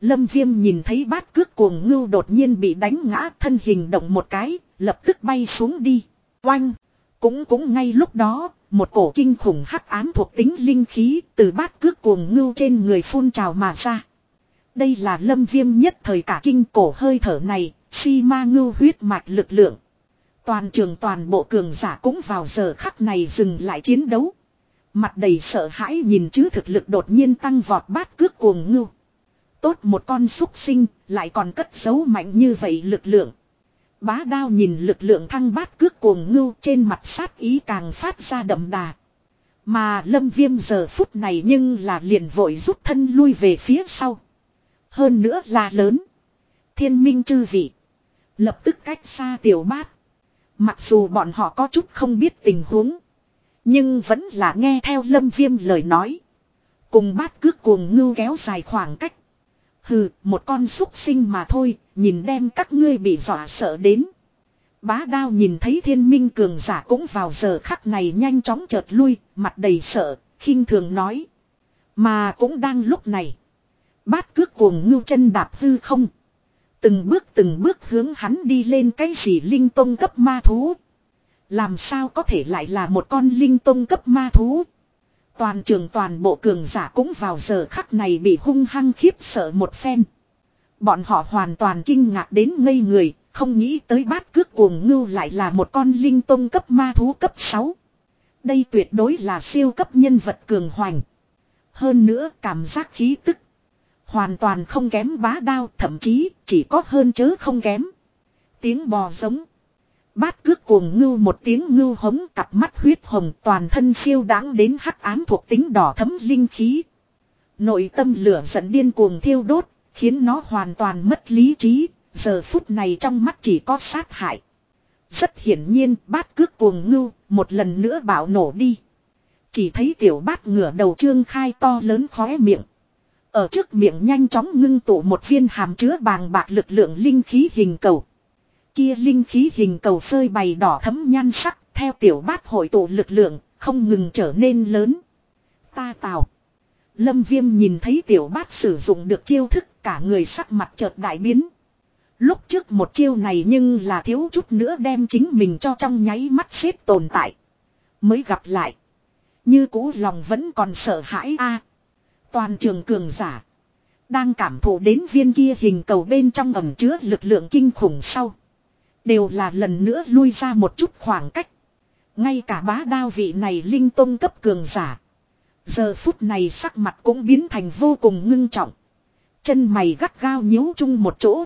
Lâm viêm nhìn thấy bát cước cuồng ngưu đột nhiên bị đánh ngã thân hình động một cái, lập tức bay xuống đi. Oanh! Cũng cũng ngay lúc đó, một cổ kinh khủng hắc ám thuộc tính linh khí từ bát cước cuồng ngưu trên người phun trào mà ra. Đây là lâm viêm nhất thời cả kinh cổ hơi thở này, si ma ngưu huyết mạch lực lượng. Toàn trường toàn bộ cường giả cũng vào giờ khắc này dừng lại chiến đấu. Mặt đầy sợ hãi nhìn chứ thực lực đột nhiên tăng vọt bát cước cuồng ngưu. Tốt một con súc sinh, lại còn cất giấu mạnh như vậy lực lượng. Bá đao nhìn lực lượng thăng bát cước cuồng ngưu trên mặt sát ý càng phát ra đậm đà. Mà lâm viêm giờ phút này nhưng là liền vội rút thân lui về phía sau. Hơn nữa là lớn. Thiên minh chư vị. Lập tức cách xa tiểu bát. Mặc dù bọn họ có chút không biết tình huống. Nhưng vẫn là nghe theo lâm viêm lời nói. Cùng bát cước cuồng ngưu kéo dài khoảng cách. Hừ, một con súc sinh mà thôi, nhìn đem các ngươi bị dọa sợ đến. Bá đao nhìn thấy thiên minh cường giả cũng vào giờ khắc này nhanh chóng chợt lui, mặt đầy sợ, khinh thường nói. Mà cũng đang lúc này. Bát cước cuồng ngưu chân đạp hư không. Từng bước từng bước hướng hắn đi lên cái gì linh tông cấp ma thú. Làm sao có thể lại là một con linh tông cấp ma thú. Toàn trường toàn bộ cường giả cũng vào giờ khắc này bị hung hăng khiếp sợ một phen. Bọn họ hoàn toàn kinh ngạc đến ngây người, không nghĩ tới bát cước cuồng ngưu lại là một con linh tông cấp ma thú cấp 6. Đây tuyệt đối là siêu cấp nhân vật cường hoành. Hơn nữa cảm giác khí tức. Hoàn toàn không kém bá đao, thậm chí chỉ có hơn chớ không kém. Tiếng bò giống. Bát cước cuồng ngưu một tiếng ngưu hống cặp mắt huyết hồng toàn thân phiêu đáng đến hắc ám thuộc tính đỏ thấm linh khí. Nội tâm lửa giận điên cuồng thiêu đốt, khiến nó hoàn toàn mất lý trí, giờ phút này trong mắt chỉ có sát hại. Rất hiển nhiên bát cước cuồng ngưu, một lần nữa bảo nổ đi. Chỉ thấy tiểu bát ngửa đầu trương khai to lớn khóe miệng. Ở trước miệng nhanh chóng ngưng tụ một viên hàm chứa bàng bạc lực lượng linh khí hình cầu. Kia linh khí hình cầu phơi bày đỏ thấm nhan sắc, theo tiểu bát hội tụ lực lượng, không ngừng trở nên lớn. Ta tào. Lâm viêm nhìn thấy tiểu bát sử dụng được chiêu thức cả người sắc mặt chợt đại biến. Lúc trước một chiêu này nhưng là thiếu chút nữa đem chính mình cho trong nháy mắt xếp tồn tại. Mới gặp lại. Như cũ lòng vẫn còn sợ hãi a Toàn trường cường giả. Đang cảm thụ đến viên kia hình cầu bên trong ẩm chứa lực lượng kinh khủng sau. Đều là lần nữa lui ra một chút khoảng cách. Ngay cả bá đao vị này linh tông cấp cường giả. Giờ phút này sắc mặt cũng biến thành vô cùng ngưng trọng. Chân mày gắt gao nhíu chung một chỗ.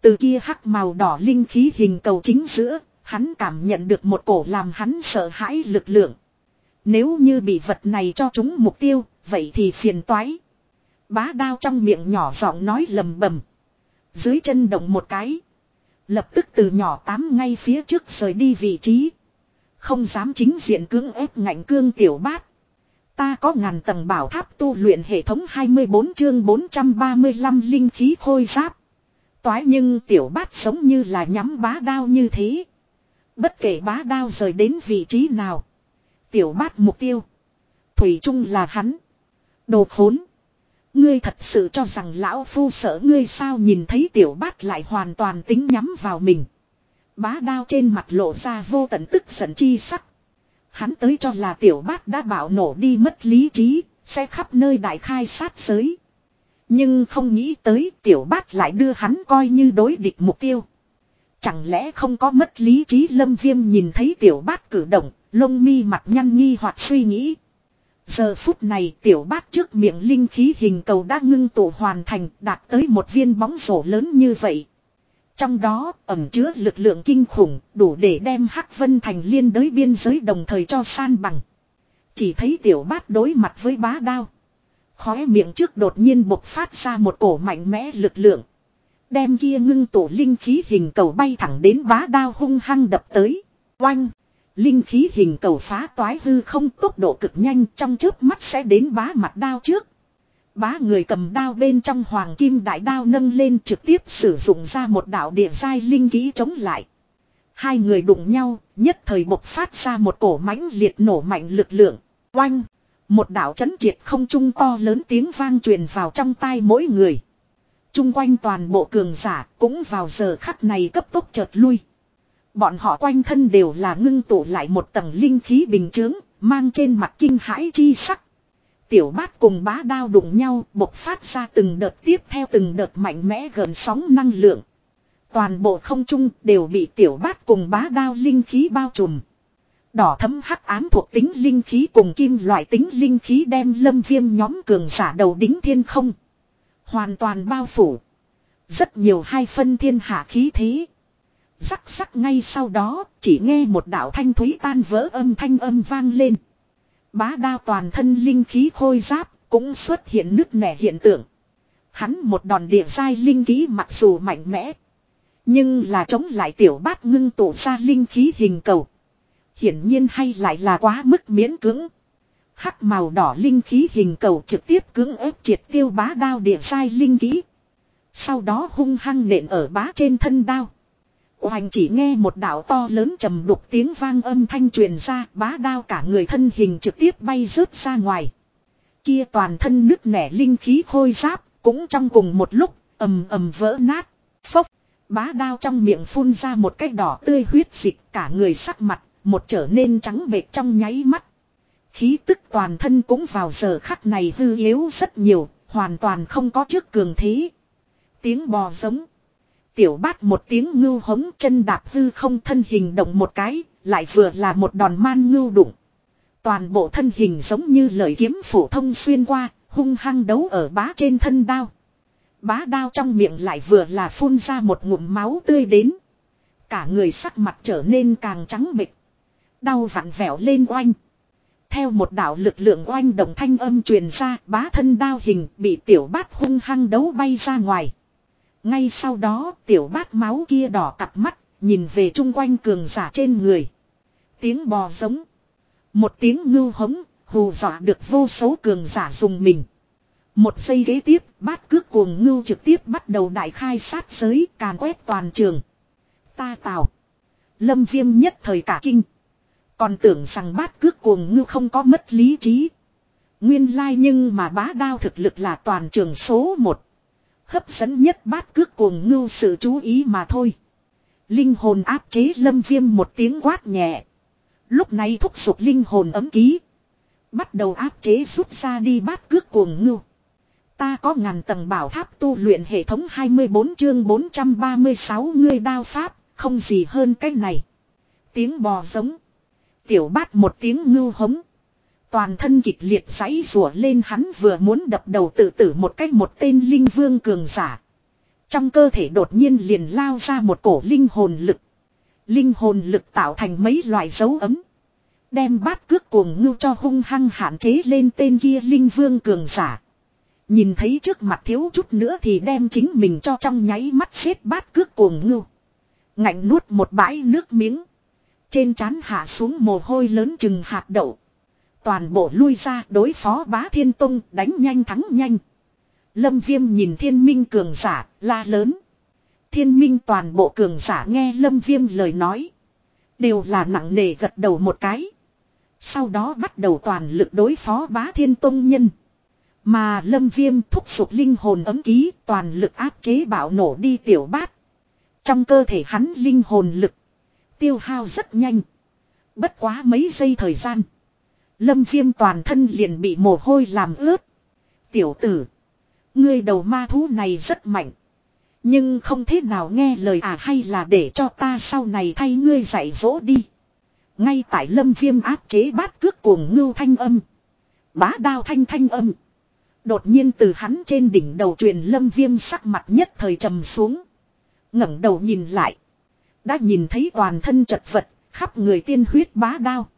Từ kia hắc màu đỏ linh khí hình cầu chính giữa, hắn cảm nhận được một cổ làm hắn sợ hãi lực lượng. Nếu như bị vật này cho chúng mục tiêu, vậy thì phiền toái. Bá đao trong miệng nhỏ giọng nói lầm bầm. Dưới chân động một cái. Lập tức từ nhỏ tám ngay phía trước rời đi vị trí. Không dám chính diện cưỡng ép ngạnh cương tiểu bát. Ta có ngàn tầng bảo tháp tu luyện hệ thống 24 chương 435 linh khí khôi giáp. Toái nhưng tiểu bát sống như là nhắm bá đao như thế. Bất kể bá đao rời đến vị trí nào. Tiểu bát mục tiêu. Thủy chung là hắn. Đồ khốn. Ngươi thật sự cho rằng lão phu sợ ngươi sao nhìn thấy tiểu bát lại hoàn toàn tính nhắm vào mình. Bá đao trên mặt lộ ra vô tận tức giận chi sắc. Hắn tới cho là tiểu bát đã bảo nổ đi mất lý trí, sẽ khắp nơi đại khai sát giới. Nhưng không nghĩ tới tiểu bát lại đưa hắn coi như đối địch mục tiêu. Chẳng lẽ không có mất lý trí lâm viêm nhìn thấy tiểu bát cử động, lông mi mặt nhăn nghi hoặc suy nghĩ. Giờ phút này tiểu bát trước miệng linh khí hình cầu đã ngưng tụ hoàn thành, đạt tới một viên bóng rổ lớn như vậy. Trong đó, ẩm chứa lực lượng kinh khủng, đủ để đem Hắc Vân Thành liên đới biên giới đồng thời cho san bằng. Chỉ thấy tiểu bát đối mặt với bá đao. Khóe miệng trước đột nhiên bộc phát ra một cổ mạnh mẽ lực lượng. Đem kia ngưng tụ linh khí hình cầu bay thẳng đến bá đao hung hăng đập tới. Oanh! Linh khí hình cầu phá toái hư không tốc độ cực nhanh trong chớp mắt sẽ đến bá mặt đao trước. Bá người cầm đao bên trong hoàng kim đại đao nâng lên trực tiếp sử dụng ra một đạo địa giai linh khí chống lại. Hai người đụng nhau, nhất thời bộc phát ra một cổ mãnh liệt nổ mạnh lực lượng. Oanh! Một đạo chấn triệt không trung to lớn tiếng vang truyền vào trong tai mỗi người. Trung quanh toàn bộ cường giả cũng vào giờ khắc này cấp tốc chợt lui. Bọn họ quanh thân đều là ngưng tụ lại một tầng linh khí bình chướng, mang trên mặt kinh hãi chi sắc. Tiểu bát cùng bá đao đụng nhau, bộc phát ra từng đợt tiếp theo từng đợt mạnh mẽ gần sóng năng lượng. Toàn bộ không trung đều bị tiểu bát cùng bá đao linh khí bao trùm. Đỏ thấm hắc ám thuộc tính linh khí cùng kim loại tính linh khí đem lâm viêm nhóm cường giả đầu đính thiên không. Hoàn toàn bao phủ. Rất nhiều hai phân thiên hạ khí thế. Rắc rắc ngay sau đó, chỉ nghe một đạo thanh thúy tan vỡ âm thanh âm vang lên. Bá đao toàn thân linh khí khôi giáp, cũng xuất hiện nứt nẻ hiện tượng. Hắn một đòn địa giai linh khí mặc dù mạnh mẽ. Nhưng là chống lại tiểu bát ngưng tụ ra linh khí hình cầu. Hiển nhiên hay lại là quá mức miễn cưỡng. Hắc màu đỏ linh khí hình cầu trực tiếp cưỡng ép triệt tiêu bá đao địa sai linh khí. Sau đó hung hăng nện ở bá trên thân đao. Hoành chỉ nghe một đạo to lớn trầm đục tiếng vang âm thanh truyền ra bá đao cả người thân hình trực tiếp bay rớt ra ngoài. Kia toàn thân nứt nẻ linh khí khôi giáp cũng trong cùng một lúc ầm ầm vỡ nát. Phốc bá đao trong miệng phun ra một cái đỏ tươi huyết dịch cả người sắc mặt một trở nên trắng bệch trong nháy mắt. Khí tức toàn thân cũng vào giờ khắc này hư yếu rất nhiều, hoàn toàn không có trước cường thế. Tiếng bò giống. Tiểu bát một tiếng ngưu hống chân đạp hư không thân hình động một cái, lại vừa là một đòn man ngưu đụng. Toàn bộ thân hình giống như lời kiếm phổ thông xuyên qua, hung hăng đấu ở bá trên thân đao. Bá đao trong miệng lại vừa là phun ra một ngụm máu tươi đến. Cả người sắc mặt trở nên càng trắng bịch. Đau vặn vẹo lên oanh. Theo một đạo lực lượng oanh động thanh âm truyền ra, bá thân đao hình bị tiểu bát hung hăng đấu bay ra ngoài. Ngay sau đó, tiểu bát máu kia đỏ cặp mắt, nhìn về chung quanh cường giả trên người. Tiếng bò giống. Một tiếng ngưu hống, hù dọa được vô số cường giả dùng mình. Một giây ghế tiếp, bát cước cuồng ngưu trực tiếp bắt đầu đại khai sát giới, càn quét toàn trường. Ta tào. Lâm viêm nhất thời cả kinh. Còn tưởng rằng bát cước cuồng ngưu không có mất lý trí. Nguyên lai nhưng mà bá đao thực lực là toàn trường số 1. Hấp dẫn nhất bát cước cuồng ngưu sự chú ý mà thôi. Linh hồn áp chế lâm viêm một tiếng quát nhẹ. Lúc này thúc giục linh hồn ấm ký. Bắt đầu áp chế rút ra đi bát cước cuồng ngưu. Ta có ngàn tầng bảo tháp tu luyện hệ thống 24 chương 436 ngươi đao pháp, không gì hơn cái này. Tiếng bò giống. Tiểu bát một tiếng ngưu hống. Toàn thân kịch liệt giấy rủa lên hắn vừa muốn đập đầu tự tử một cách một tên linh vương cường giả. Trong cơ thể đột nhiên liền lao ra một cổ linh hồn lực. Linh hồn lực tạo thành mấy loại dấu ấm. Đem bát cước cuồng ngưu cho hung hăng hạn chế lên tên kia linh vương cường giả. Nhìn thấy trước mặt thiếu chút nữa thì đem chính mình cho trong nháy mắt xếp bát cước cuồng ngưu. Ngạnh nuốt một bãi nước miếng. Trên trán hạ xuống mồ hôi lớn chừng hạt đậu. Toàn bộ lui ra đối phó bá thiên tông đánh nhanh thắng nhanh. Lâm viêm nhìn thiên minh cường giả, la lớn. Thiên minh toàn bộ cường giả nghe lâm viêm lời nói. Đều là nặng nề gật đầu một cái. Sau đó bắt đầu toàn lực đối phó bá thiên tông nhân. Mà lâm viêm thúc sụp linh hồn ấm ký toàn lực áp chế bạo nổ đi tiểu bát. Trong cơ thể hắn linh hồn lực tiêu hao rất nhanh. Bất quá mấy giây thời gian. Lâm viêm toàn thân liền bị mồ hôi làm ướt. Tiểu tử. Ngươi đầu ma thú này rất mạnh. Nhưng không thế nào nghe lời à hay là để cho ta sau này thay ngươi dạy dỗ đi. Ngay tại lâm viêm áp chế bát cước cuồng ngưu thanh âm. Bá đao thanh thanh âm. Đột nhiên từ hắn trên đỉnh đầu truyền lâm viêm sắc mặt nhất thời trầm xuống. ngẩng đầu nhìn lại. Đã nhìn thấy toàn thân chật vật, khắp người tiên huyết bá đao.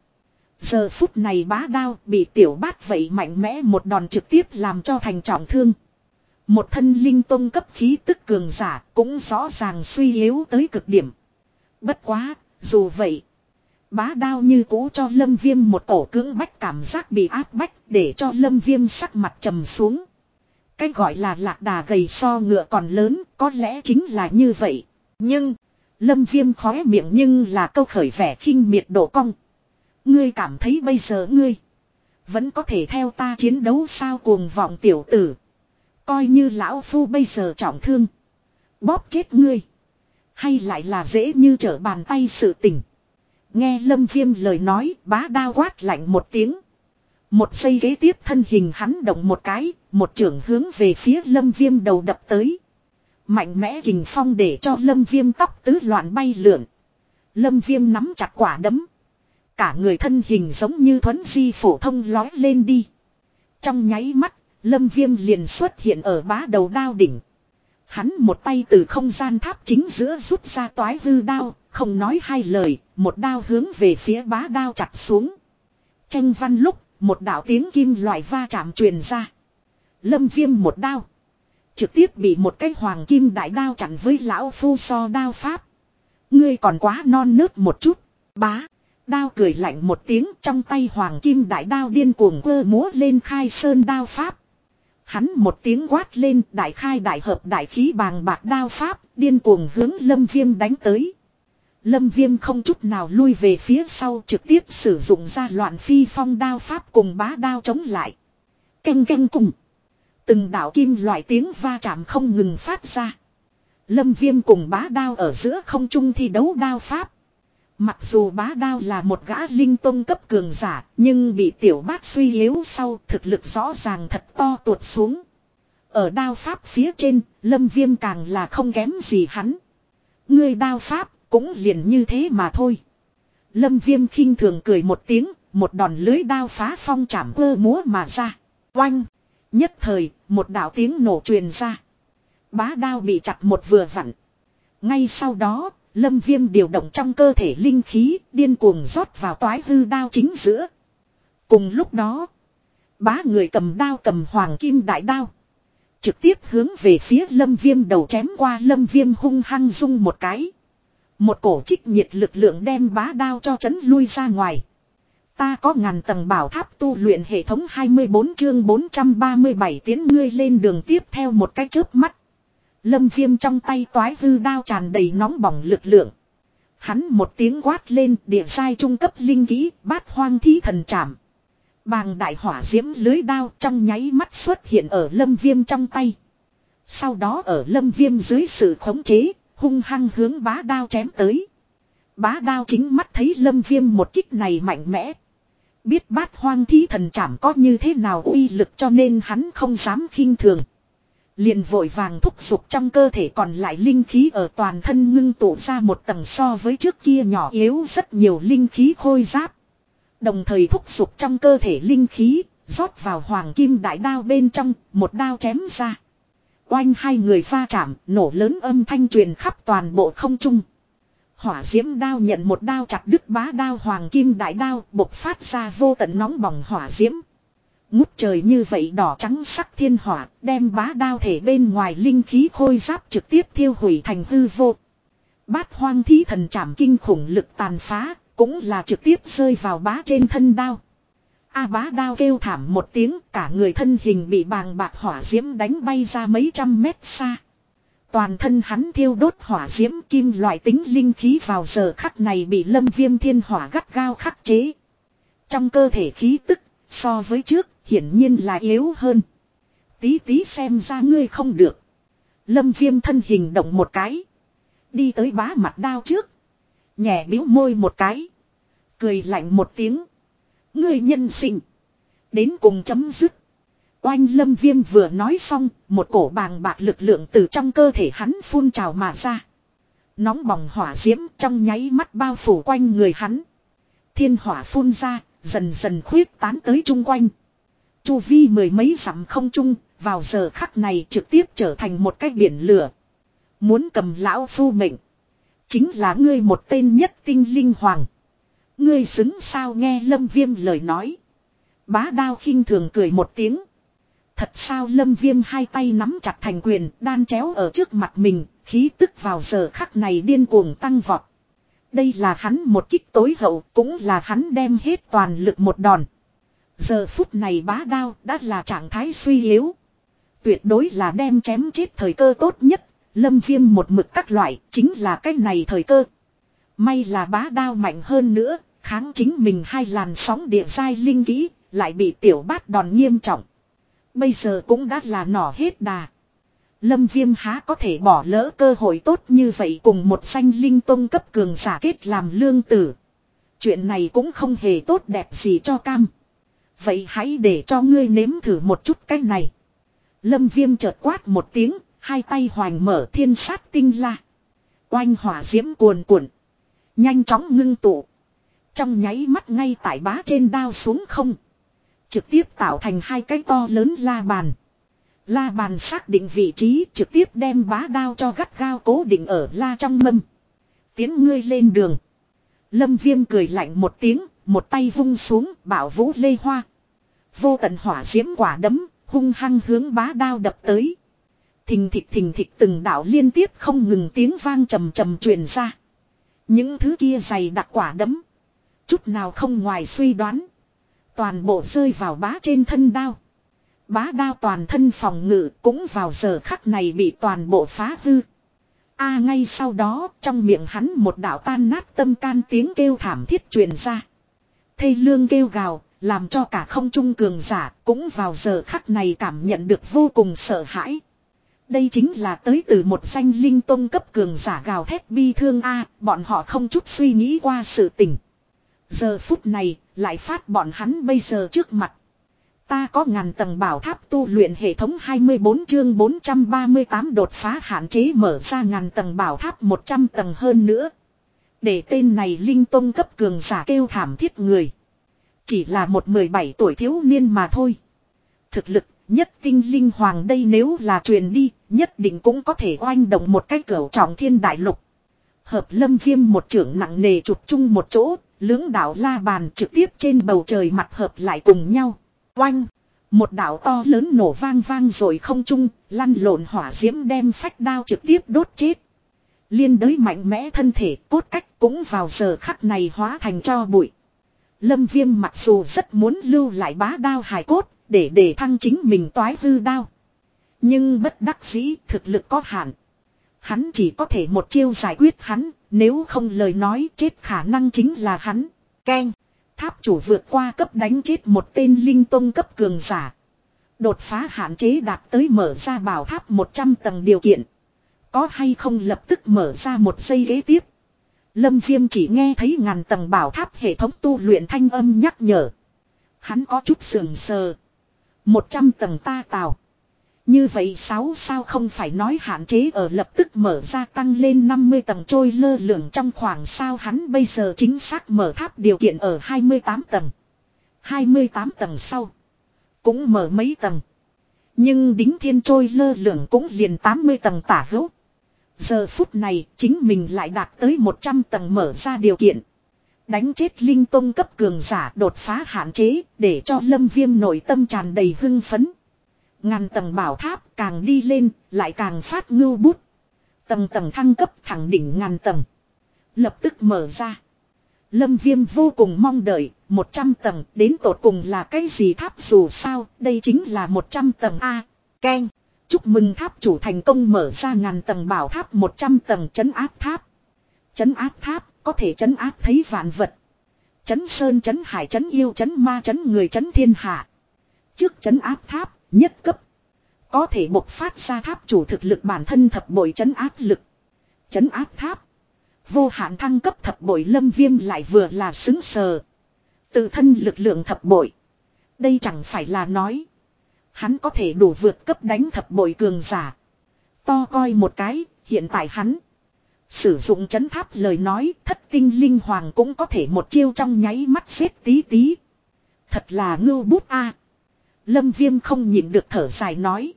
Giờ phút này bá đao bị tiểu bát vậy mạnh mẽ một đòn trực tiếp làm cho thành trọng thương. Một thân linh tông cấp khí tức cường giả cũng rõ ràng suy yếu tới cực điểm. Bất quá, dù vậy. Bá đao như cũ cho lâm viêm một cổ cưỡng bách cảm giác bị áp bách để cho lâm viêm sắc mặt trầm xuống. Cái gọi là lạc đà gầy so ngựa còn lớn có lẽ chính là như vậy. Nhưng, lâm viêm khóe miệng nhưng là câu khởi vẻ khinh miệt độ cong. Ngươi cảm thấy bây giờ ngươi vẫn có thể theo ta chiến đấu sao cuồng vọng tiểu tử. Coi như lão phu bây giờ trọng thương. Bóp chết ngươi. Hay lại là dễ như trở bàn tay sự tình. Nghe lâm viêm lời nói bá đao quát lạnh một tiếng. Một giây ghế tiếp thân hình hắn động một cái, một trưởng hướng về phía lâm viêm đầu đập tới. Mạnh mẽ hình phong để cho lâm viêm tóc tứ loạn bay lượn. Lâm viêm nắm chặt quả đấm. Cả người thân hình giống như thuấn di phổ thông lói lên đi. Trong nháy mắt, lâm viêm liền xuất hiện ở bá đầu đao đỉnh. Hắn một tay từ không gian tháp chính giữa rút ra toái hư đao, không nói hai lời, một đao hướng về phía bá đao chặt xuống. Tranh văn lúc, một đạo tiếng kim loại va chạm truyền ra. Lâm viêm một đao. Trực tiếp bị một cái hoàng kim đại đao chặn với lão phu so đao pháp. Ngươi còn quá non nớt một chút. Bá. Đao cười lạnh một tiếng, trong tay hoàng kim đại đao điên cuồng quơ múa lên khai sơn đao pháp. Hắn một tiếng quát lên, đại khai đại hợp đại khí bàng bạc đao pháp, điên cuồng hướng lâm viêm đánh tới. Lâm viêm không chút nào lui về phía sau, trực tiếp sử dụng ra loạn phi phong đao pháp cùng bá đao chống lại. Canh canh cùng. Từng đảo kim loại tiếng va chạm không ngừng phát ra. Lâm viêm cùng bá đao ở giữa không trung thi đấu đao pháp. Mặc dù bá đao là một gã linh tông cấp cường giả, nhưng bị tiểu bát suy yếu sau thực lực rõ ràng thật to tuột xuống. Ở đao pháp phía trên, lâm viêm càng là không kém gì hắn. Ngươi đao pháp, cũng liền như thế mà thôi. Lâm viêm khinh thường cười một tiếng, một đòn lưới đao phá phong chảm ơ múa mà ra. Oanh! Nhất thời, một đạo tiếng nổ truyền ra. Bá đao bị chặt một vừa vặn. Ngay sau đó, lâm viêm điều động trong cơ thể linh khí, điên cuồng rót vào toái hư đao chính giữa. Cùng lúc đó, bá người cầm đao cầm hoàng kim đại đao. Trực tiếp hướng về phía lâm viêm đầu chém qua lâm viêm hung hăng rung một cái. Một cổ trích nhiệt lực lượng đem bá đao cho chấn lui ra ngoài. Ta có ngàn tầng bảo tháp tu luyện hệ thống 24 chương 437 tiến ngươi lên đường tiếp theo một cái chớp mắt. Lâm viêm trong tay toái hư đao tràn đầy nóng bỏng lực lượng. Hắn một tiếng quát lên địa sai trung cấp linh kỹ bát hoang thí thần trảm. Bàng đại hỏa diễm lưới đao trong nháy mắt xuất hiện ở lâm viêm trong tay. Sau đó ở lâm viêm dưới sự khống chế, hung hăng hướng bá đao chém tới. Bá đao chính mắt thấy lâm viêm một kích này mạnh mẽ. Biết bát hoang thí thần chảm có như thế nào uy lực cho nên hắn không dám khinh thường. Liền vội vàng thúc giục trong cơ thể còn lại linh khí ở toàn thân ngưng tụ ra một tầng so với trước kia nhỏ yếu rất nhiều linh khí khôi giáp. Đồng thời thúc giục trong cơ thể linh khí, rót vào hoàng kim đại đao bên trong, một đao chém ra. Oanh hai người pha chạm, nổ lớn âm thanh truyền khắp toàn bộ không trung. Hỏa diễm đao nhận một đao chặt đứt bá đao hoàng kim đại đao, bộc phát ra vô tận nóng bỏng hỏa diễm. Ngút trời như vậy đỏ trắng sắc thiên hỏa, đem bá đao thể bên ngoài linh khí khôi giáp trực tiếp thiêu hủy thành hư vô. Bát hoang thí thần chảm kinh khủng lực tàn phá, cũng là trực tiếp rơi vào bá trên thân đao. A bá đao kêu thảm một tiếng, cả người thân hình bị bàng bạc hỏa diễm đánh bay ra mấy trăm mét xa. Toàn thân hắn thiêu đốt hỏa diễm kim loại tính linh khí vào giờ khắc này bị lâm viêm thiên hỏa gắt gao khắc chế. Trong cơ thể khí tức, so với trước, hiển nhiên là yếu hơn. Tí tí xem ra ngươi không được. Lâm viêm thân hình động một cái. Đi tới bá mặt đao trước. Nhẹ biếu môi một cái. Cười lạnh một tiếng. Ngươi nhân sinh. Đến cùng chấm dứt. Oanh lâm viêm vừa nói xong, một cổ bàng bạc lực lượng từ trong cơ thể hắn phun trào mà ra. Nóng bỏng hỏa diễm trong nháy mắt bao phủ quanh người hắn. Thiên hỏa phun ra, dần dần khuyết tán tới chung quanh. Chu vi mười mấy dặm không trung vào giờ khắc này trực tiếp trở thành một cái biển lửa. Muốn cầm lão phu mệnh. Chính là ngươi một tên nhất tinh linh hoàng. Ngươi xứng sao nghe lâm viêm lời nói. Bá đao khinh thường cười một tiếng. Thật sao lâm viêm hai tay nắm chặt thành quyền đan chéo ở trước mặt mình, khí tức vào giờ khắc này điên cuồng tăng vọt. Đây là hắn một kích tối hậu, cũng là hắn đem hết toàn lực một đòn. Giờ phút này bá đao đã là trạng thái suy yếu. Tuyệt đối là đem chém chết thời cơ tốt nhất, lâm viêm một mực các loại, chính là cái này thời cơ. May là bá đao mạnh hơn nữa, kháng chính mình hai làn sóng địa dai linh kỹ, lại bị tiểu bát đòn nghiêm trọng. Bây giờ cũng đã là nỏ hết đà. Lâm viêm há có thể bỏ lỡ cơ hội tốt như vậy cùng một xanh linh tông cấp cường giả kết làm lương tử. Chuyện này cũng không hề tốt đẹp gì cho cam. Vậy hãy để cho ngươi nếm thử một chút cái này. Lâm viêm chợt quát một tiếng, hai tay hoành mở thiên sát tinh la. Oanh hỏa diễm cuồn cuộn. Nhanh chóng ngưng tụ. Trong nháy mắt ngay tại bá trên đao xuống không. Trực tiếp tạo thành hai cái to lớn la bàn. La bàn xác định vị trí trực tiếp đem bá đao cho gắt gao cố định ở la trong mâm. Tiến ngươi lên đường. Lâm viêm cười lạnh một tiếng, một tay vung xuống bảo vũ lê hoa. Vô tận hỏa diễm quả đấm, hung hăng hướng bá đao đập tới. Thình thịch thình thịch từng đạo liên tiếp không ngừng tiếng vang trầm trầm truyền ra. Những thứ kia dày đặc quả đấm. Chút nào không ngoài suy đoán. Toàn bộ rơi vào bá trên thân đao. Bá đao toàn thân phòng ngự cũng vào giờ khắc này bị toàn bộ phá hư. A ngay sau đó trong miệng hắn một đạo tan nát tâm can tiếng kêu thảm thiết truyền ra. Thây lương kêu gào, làm cho cả không trung cường giả cũng vào giờ khắc này cảm nhận được vô cùng sợ hãi. Đây chính là tới từ một danh linh tông cấp cường giả gào thét bi thương A, bọn họ không chút suy nghĩ qua sự tình. Giờ phút này, lại phát bọn hắn bây giờ trước mặt. Ta có ngàn tầng bảo tháp tu luyện hệ thống 24 chương 438 đột phá hạn chế mở ra ngàn tầng bảo tháp 100 tầng hơn nữa. Để tên này linh tông cấp cường giả kêu thảm thiết người. Chỉ là một 17 tuổi thiếu niên mà thôi. Thực lực nhất tinh linh hoàng đây nếu là truyền đi, nhất định cũng có thể oanh động một cái cửa trọng thiên đại lục. Hợp lâm viêm một trưởng nặng nề chụp chung một chỗ, lưỡng đảo la bàn trực tiếp trên bầu trời mặt hợp lại cùng nhau. Oanh! Một đảo to lớn nổ vang vang rồi không chung, lăn lộn hỏa diễm đem phách đao trực tiếp đốt chết. Liên đới mạnh mẽ thân thể cốt cách cũng vào giờ khắc này hóa thành cho bụi. Lâm viêm mặc dù rất muốn lưu lại bá đao hài cốt, để để thăng chính mình toái hư đao. Nhưng bất đắc dĩ thực lực có hạn. Hắn chỉ có thể một chiêu giải quyết hắn, nếu không lời nói chết khả năng chính là hắn. Ken. Tháp chủ vượt qua cấp đánh chết một tên linh tông cấp cường giả. Đột phá hạn chế đạt tới mở ra bảo tháp 100 tầng điều kiện. Có hay không lập tức mở ra một giây ghế tiếp. Lâm Viêm chỉ nghe thấy ngàn tầng bảo tháp hệ thống tu luyện thanh âm nhắc nhở. Hắn có chút sườn sờ. 100 tầng ta tào. Như vậy 6 sao không phải nói hạn chế ở lập tức mở ra tăng lên 50 tầng trôi lơ lửng trong khoảng sao hắn bây giờ chính xác mở tháp điều kiện ở 28 tầng. 28 tầng sau. Cũng mở mấy tầng. Nhưng đính thiên trôi lơ lửng cũng liền 80 tầng tả hữu. Giờ phút này chính mình lại đạt tới 100 tầng mở ra điều kiện. Đánh chết linh tông cấp cường giả đột phá hạn chế để cho lâm viêm nội tâm tràn đầy hưng phấn. Ngàn tầng bảo tháp càng đi lên lại càng phát ngưu bút. Tầng tầng thăng cấp thẳng đỉnh ngàn tầng. Lập tức mở ra. Lâm viêm vô cùng mong đợi, 100 tầng đến tột cùng là cái gì tháp dù sao, đây chính là 100 tầng A. Ken. Chúc mừng tháp chủ thành công mở ra ngàn tầng bảo tháp 100 tầng chấn áp tháp. Chấn áp tháp có thể chấn áp thấy vạn vật. Chấn sơn chấn hải chấn yêu chấn ma chấn người chấn thiên hạ. Trước chấn áp tháp, nhất cấp. Có thể bộc phát ra tháp chủ thực lực bản thân thập bội chấn áp lực. Chấn áp tháp. Vô hạn thăng cấp thập bội lâm viêm lại vừa là xứng sờ. Tự thân lực lượng thập bội. Đây chẳng phải là nói. Hắn có thể đủ vượt cấp đánh thập bội cường giả. To coi một cái, hiện tại hắn. Sử dụng chấn tháp lời nói thất tinh linh hoàng cũng có thể một chiêu trong nháy mắt xếp tí tí. Thật là ngưu bút a. Lâm viêm không nhịn được thở dài nói.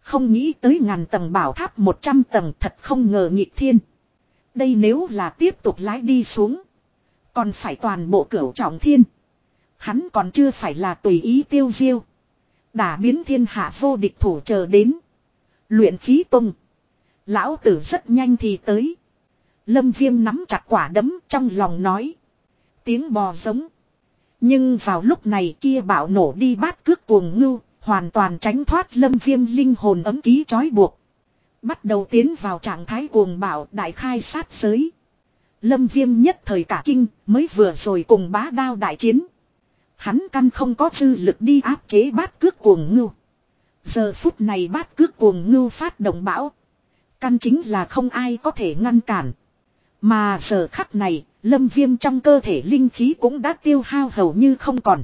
Không nghĩ tới ngàn tầng bảo tháp 100 tầng thật không ngờ nghịch thiên. Đây nếu là tiếp tục lái đi xuống. Còn phải toàn bộ cửu trọng thiên. Hắn còn chưa phải là tùy ý tiêu diêu. Đã biến thiên hạ vô địch thủ chờ đến. Luyện khí tung. Lão tử rất nhanh thì tới. Lâm viêm nắm chặt quả đấm trong lòng nói. Tiếng bò giống. Nhưng vào lúc này kia bạo nổ đi bát cước cuồng ngưu. Hoàn toàn tránh thoát lâm viêm linh hồn ấm ký trói buộc. Bắt đầu tiến vào trạng thái cuồng bạo đại khai sát giới. Lâm viêm nhất thời cả kinh, mới vừa rồi cùng bá đao đại chiến. Hắn căn không có dư lực đi áp chế bát cước cuồng ngưu. Giờ phút này bát cước cuồng ngưu phát động bão. Căn chính là không ai có thể ngăn cản. Mà giờ khắc này, lâm viêm trong cơ thể linh khí cũng đã tiêu hao hầu như không còn.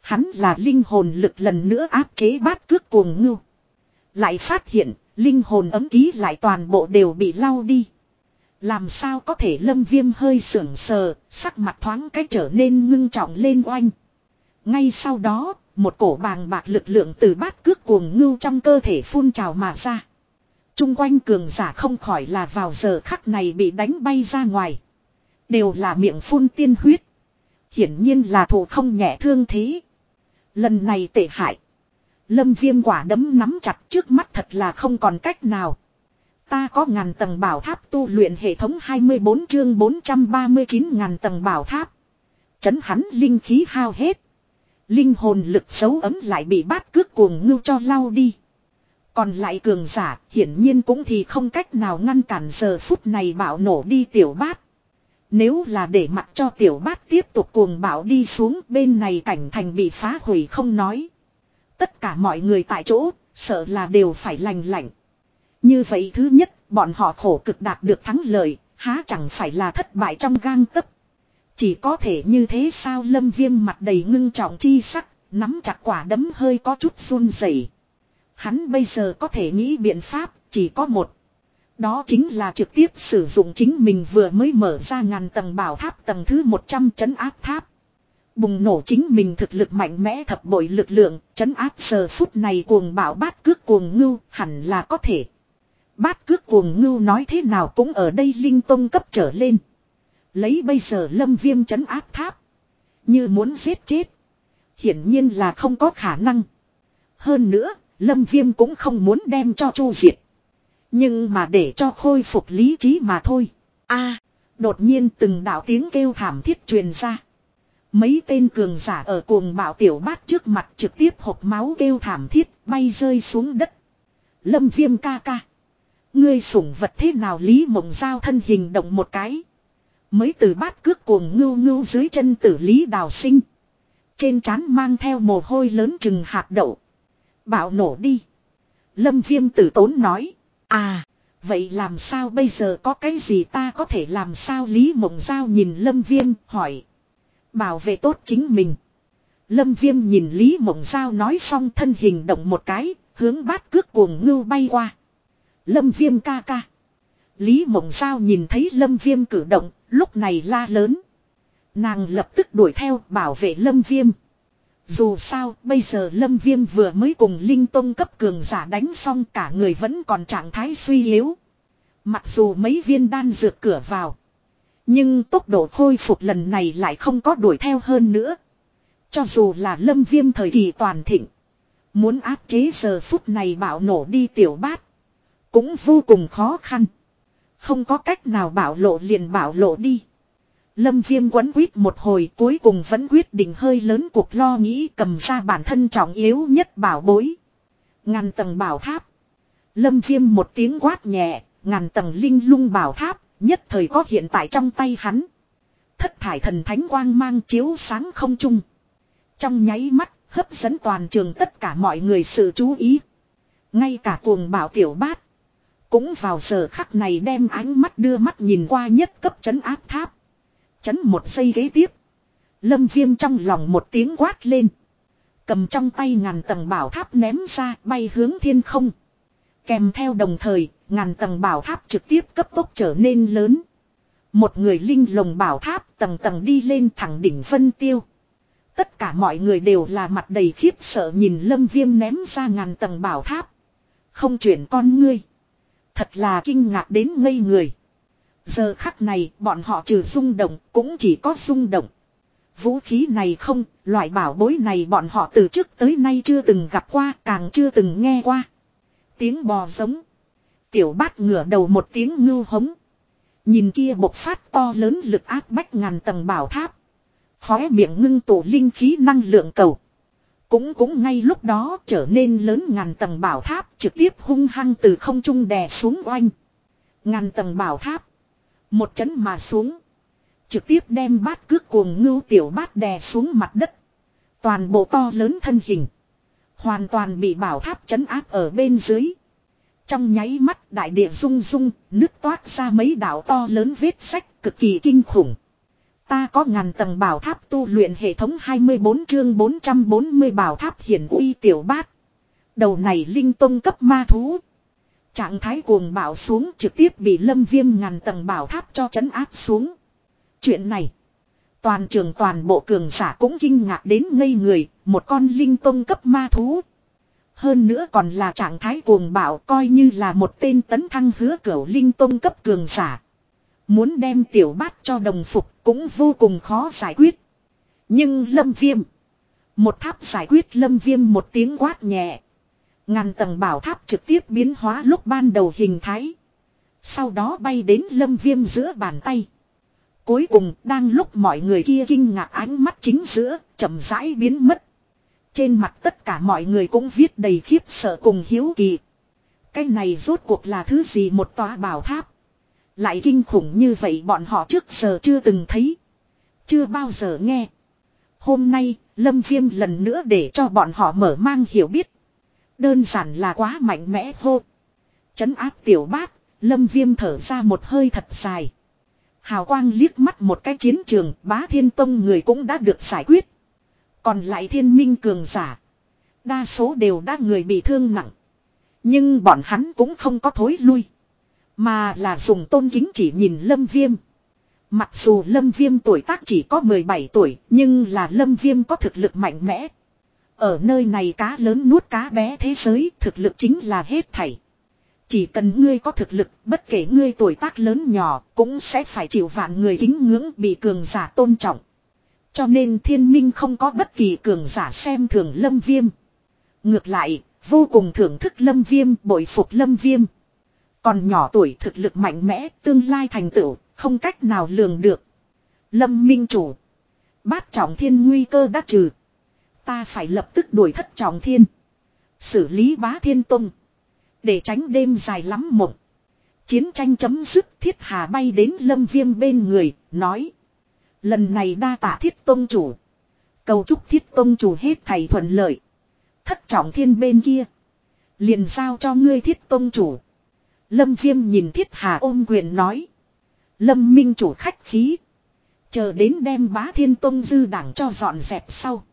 Hắn là linh hồn lực lần nữa áp chế bát cước cuồng ngưu. Lại phát hiện, linh hồn ấm ký lại toàn bộ đều bị lau đi. Làm sao có thể lâm viêm hơi sưởng sờ, sắc mặt thoáng cách trở nên ngưng trọng lên oanh. Ngay sau đó, một cổ bàng bạc lực lượng từ bát cước cuồng ngưu trong cơ thể phun trào mà ra. Trung quanh cường giả không khỏi là vào giờ khắc này bị đánh bay ra ngoài. Đều là miệng phun tiên huyết. Hiển nhiên là thủ không nhẹ thương thế. Lần này tệ hại. Lâm viêm quả đấm nắm chặt trước mắt thật là không còn cách nào. Ta có ngàn tầng bảo tháp tu luyện hệ thống 24 chương 439 ngàn tầng bảo tháp. Chấn hắn linh khí hao hết. Linh hồn lực xấu ấm lại bị bát cước cuồng ngưu cho lau đi. Còn lại cường giả hiển nhiên cũng thì không cách nào ngăn cản giờ phút này bạo nổ đi tiểu bát. Nếu là để mặc cho tiểu bát tiếp tục cuồng bạo đi xuống bên này cảnh thành bị phá hủy không nói. Tất cả mọi người tại chỗ, sợ là đều phải lành lạnh. Như vậy thứ nhất, bọn họ khổ cực đạt được thắng lợi, há chẳng phải là thất bại trong gang tấc. Chỉ có thể như thế sao lâm viêm mặt đầy ngưng trọng chi sắc, nắm chặt quả đấm hơi có chút run rẩy Hắn bây giờ có thể nghĩ biện pháp, chỉ có một. Đó chính là trực tiếp sử dụng chính mình vừa mới mở ra ngàn tầng bảo tháp tầng thứ 100 chấn áp tháp. Bùng nổ chính mình thực lực mạnh mẽ thập bội lực lượng, chấn áp giờ phút này cuồng bảo bát cước cuồng ngưu, hẳn là có thể. Bát cước cuồng ngưu nói thế nào cũng ở đây linh tông cấp trở lên. Lấy bây giờ lâm viêm chấn áp tháp. Như muốn giết chết. Hiển nhiên là không có khả năng. Hơn nữa, lâm viêm cũng không muốn đem cho chu diệt. Nhưng mà để cho khôi phục lý trí mà thôi. a đột nhiên từng đạo tiếng kêu thảm thiết truyền ra. Mấy tên cường giả ở cuồng bạo tiểu bát trước mặt trực tiếp hộp máu kêu thảm thiết bay rơi xuống đất. Lâm viêm ca ca. Ngươi sủng vật thế nào Lý Mộng Giao thân hình động một cái. Mới từ bát cước cuồng ngưu ngưu dưới chân tử Lý Đào Sinh. Trên trán mang theo mồ hôi lớn chừng hạt đậu. Bạo nổ đi. Lâm viêm tử tốn nói. À, vậy làm sao bây giờ có cái gì ta có thể làm sao Lý Mộng Giao nhìn Lâm viêm hỏi. Bảo vệ tốt chính mình. Lâm viêm nhìn Lý Mộng Giao nói xong thân hình động một cái, hướng bát cước cuồng ngưu bay qua. Lâm viêm ca ca. Lý Mộng Giao nhìn thấy Lâm viêm cử động, lúc này la lớn. Nàng lập tức đuổi theo bảo vệ Lâm viêm. Dù sao, bây giờ Lâm Viêm vừa mới cùng Linh Tông cấp cường giả đánh xong cả người vẫn còn trạng thái suy yếu. Mặc dù mấy viên đan dược cửa vào. Nhưng tốc độ khôi phục lần này lại không có đuổi theo hơn nữa. Cho dù là Lâm Viêm thời kỳ toàn thịnh. Muốn áp chế giờ phút này bảo nổ đi tiểu bát. Cũng vô cùng khó khăn. Không có cách nào bảo lộ liền bảo lộ đi. Lâm viêm quấn quýt một hồi cuối cùng vẫn quyết định hơi lớn cuộc lo nghĩ cầm ra bản thân trọng yếu nhất bảo bối. Ngàn tầng bảo tháp. Lâm viêm một tiếng quát nhẹ, ngàn tầng linh lung bảo tháp, nhất thời có hiện tại trong tay hắn. Thất thải thần thánh quang mang chiếu sáng không chung. Trong nháy mắt, hấp dẫn toàn trường tất cả mọi người sự chú ý. Ngay cả cuồng bảo tiểu bát. Cũng vào giờ khắc này đem ánh mắt đưa mắt nhìn qua nhất cấp chấn áp tháp. Chấn một giây ghế tiếp. Lâm viêm trong lòng một tiếng quát lên. Cầm trong tay ngàn tầng bảo tháp ném ra bay hướng thiên không. Kèm theo đồng thời, ngàn tầng bảo tháp trực tiếp cấp tốc trở nên lớn. Một người linh lồng bảo tháp tầng tầng đi lên thẳng đỉnh vân tiêu. Tất cả mọi người đều là mặt đầy khiếp sợ nhìn lâm viêm ném ra ngàn tầng bảo tháp. Không chuyển con ngươi. Thật là kinh ngạc đến ngây người. Giờ khắc này bọn họ trừ rung động cũng chỉ có rung động. Vũ khí này không, loại bảo bối này bọn họ từ trước tới nay chưa từng gặp qua, càng chưa từng nghe qua. Tiếng bò giống. Tiểu bát ngửa đầu một tiếng ngưu hống. Nhìn kia bộc phát to lớn lực áp bách ngàn tầng bảo tháp. Khóe miệng ngưng tụ linh khí năng lượng cầu. Cũng cũng ngay lúc đó trở nên lớn ngàn tầng bảo tháp trực tiếp hung hăng từ không trung đè xuống oanh. Ngàn tầng bảo tháp. Một chấn mà xuống. Trực tiếp đem bát cước cuồng ngưu tiểu bát đè xuống mặt đất. Toàn bộ to lớn thân hình. Hoàn toàn bị bảo tháp chấn áp ở bên dưới. Trong nháy mắt đại địa rung rung, nước toát ra mấy đảo to lớn vết sách cực kỳ kinh khủng. Ta có ngàn tầng bảo tháp tu luyện hệ thống 24 chương 440 bảo tháp hiển uy tiểu bát. Đầu này linh tông cấp ma thú. Trạng thái cuồng bảo xuống trực tiếp bị lâm viêm ngàn tầng bảo tháp cho chấn áp xuống. Chuyện này. Toàn trường toàn bộ cường giả cũng kinh ngạc đến ngây người, một con linh tông cấp ma thú. Hơn nữa còn là trạng thái cuồng bạo coi như là một tên tấn thăng hứa cửu linh tông cấp cường giả. Muốn đem tiểu bát cho đồng phục cũng vô cùng khó giải quyết. Nhưng lâm viêm. Một tháp giải quyết lâm viêm một tiếng quát nhẹ. Ngàn tầng bảo tháp trực tiếp biến hóa lúc ban đầu hình thái. Sau đó bay đến lâm viêm giữa bàn tay. Cuối cùng đang lúc mọi người kia kinh ngạc ánh mắt chính giữa, chậm rãi biến mất. Trên mặt tất cả mọi người cũng viết đầy khiếp sợ cùng hiếu kỳ. Cái này rốt cuộc là thứ gì một tòa bảo tháp. Lại kinh khủng như vậy bọn họ trước giờ chưa từng thấy. Chưa bao giờ nghe. Hôm nay, Lâm Viêm lần nữa để cho bọn họ mở mang hiểu biết. Đơn giản là quá mạnh mẽ hô. Chấn áp tiểu bát, Lâm Viêm thở ra một hơi thật dài. Hào quang liếc mắt một cái chiến trường, bá thiên tông người cũng đã được giải quyết. Còn lại thiên minh cường giả. Đa số đều đã người bị thương nặng. Nhưng bọn hắn cũng không có thối lui. Mà là dùng tôn kính chỉ nhìn lâm viêm. Mặc dù lâm viêm tuổi tác chỉ có 17 tuổi, nhưng là lâm viêm có thực lực mạnh mẽ. Ở nơi này cá lớn nuốt cá bé thế giới, thực lực chính là hết thảy. Chỉ cần ngươi có thực lực, bất kể ngươi tuổi tác lớn nhỏ, cũng sẽ phải chịu vạn người kính ngưỡng bị cường giả tôn trọng. Cho nên thiên minh không có bất kỳ cường giả xem thường lâm viêm. Ngược lại, vô cùng thưởng thức lâm viêm, bội phục lâm viêm. Còn nhỏ tuổi thực lực mạnh mẽ, tương lai thành tựu, không cách nào lường được. Lâm minh chủ. Bát trọng thiên nguy cơ đã trừ. Ta phải lập tức đuổi thất trọng thiên. Xử lý bá thiên tông. Để tránh đêm dài lắm mộng. Chiến tranh chấm dứt thiết hà bay đến lâm viêm bên người, nói. Lần này đa tạ thiết tôn chủ. Cầu chúc thiết tôn chủ hết thầy thuận lợi. Thất trọng thiên bên kia. Liền giao cho ngươi thiết tôn chủ. Lâm viêm nhìn thiết hà ôm quyền nói. Lâm minh chủ khách khí. Chờ đến đem bá thiên tôn dư đảng cho dọn dẹp sau.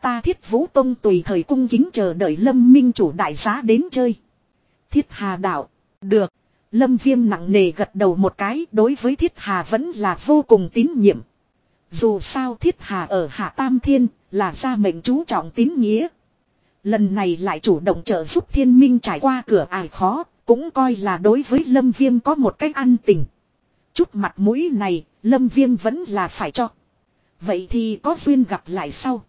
Ta thiết vũ tôn tùy thời cung kính chờ đợi lâm minh chủ đại giá đến chơi. Thiết hà đạo. Được. Lâm viêm nặng nề gật đầu một cái đối với thiết hà vẫn là vô cùng tín nhiệm. Dù sao thiết hà ở Hạ Tam Thiên là gia mệnh chú trọng tín nghĩa. Lần này lại chủ động trợ giúp thiên minh trải qua cửa ải khó, cũng coi là đối với Lâm Viêm có một cách ăn tình. Chút mặt mũi này, Lâm Viêm vẫn là phải cho. Vậy thì có duyên gặp lại sau.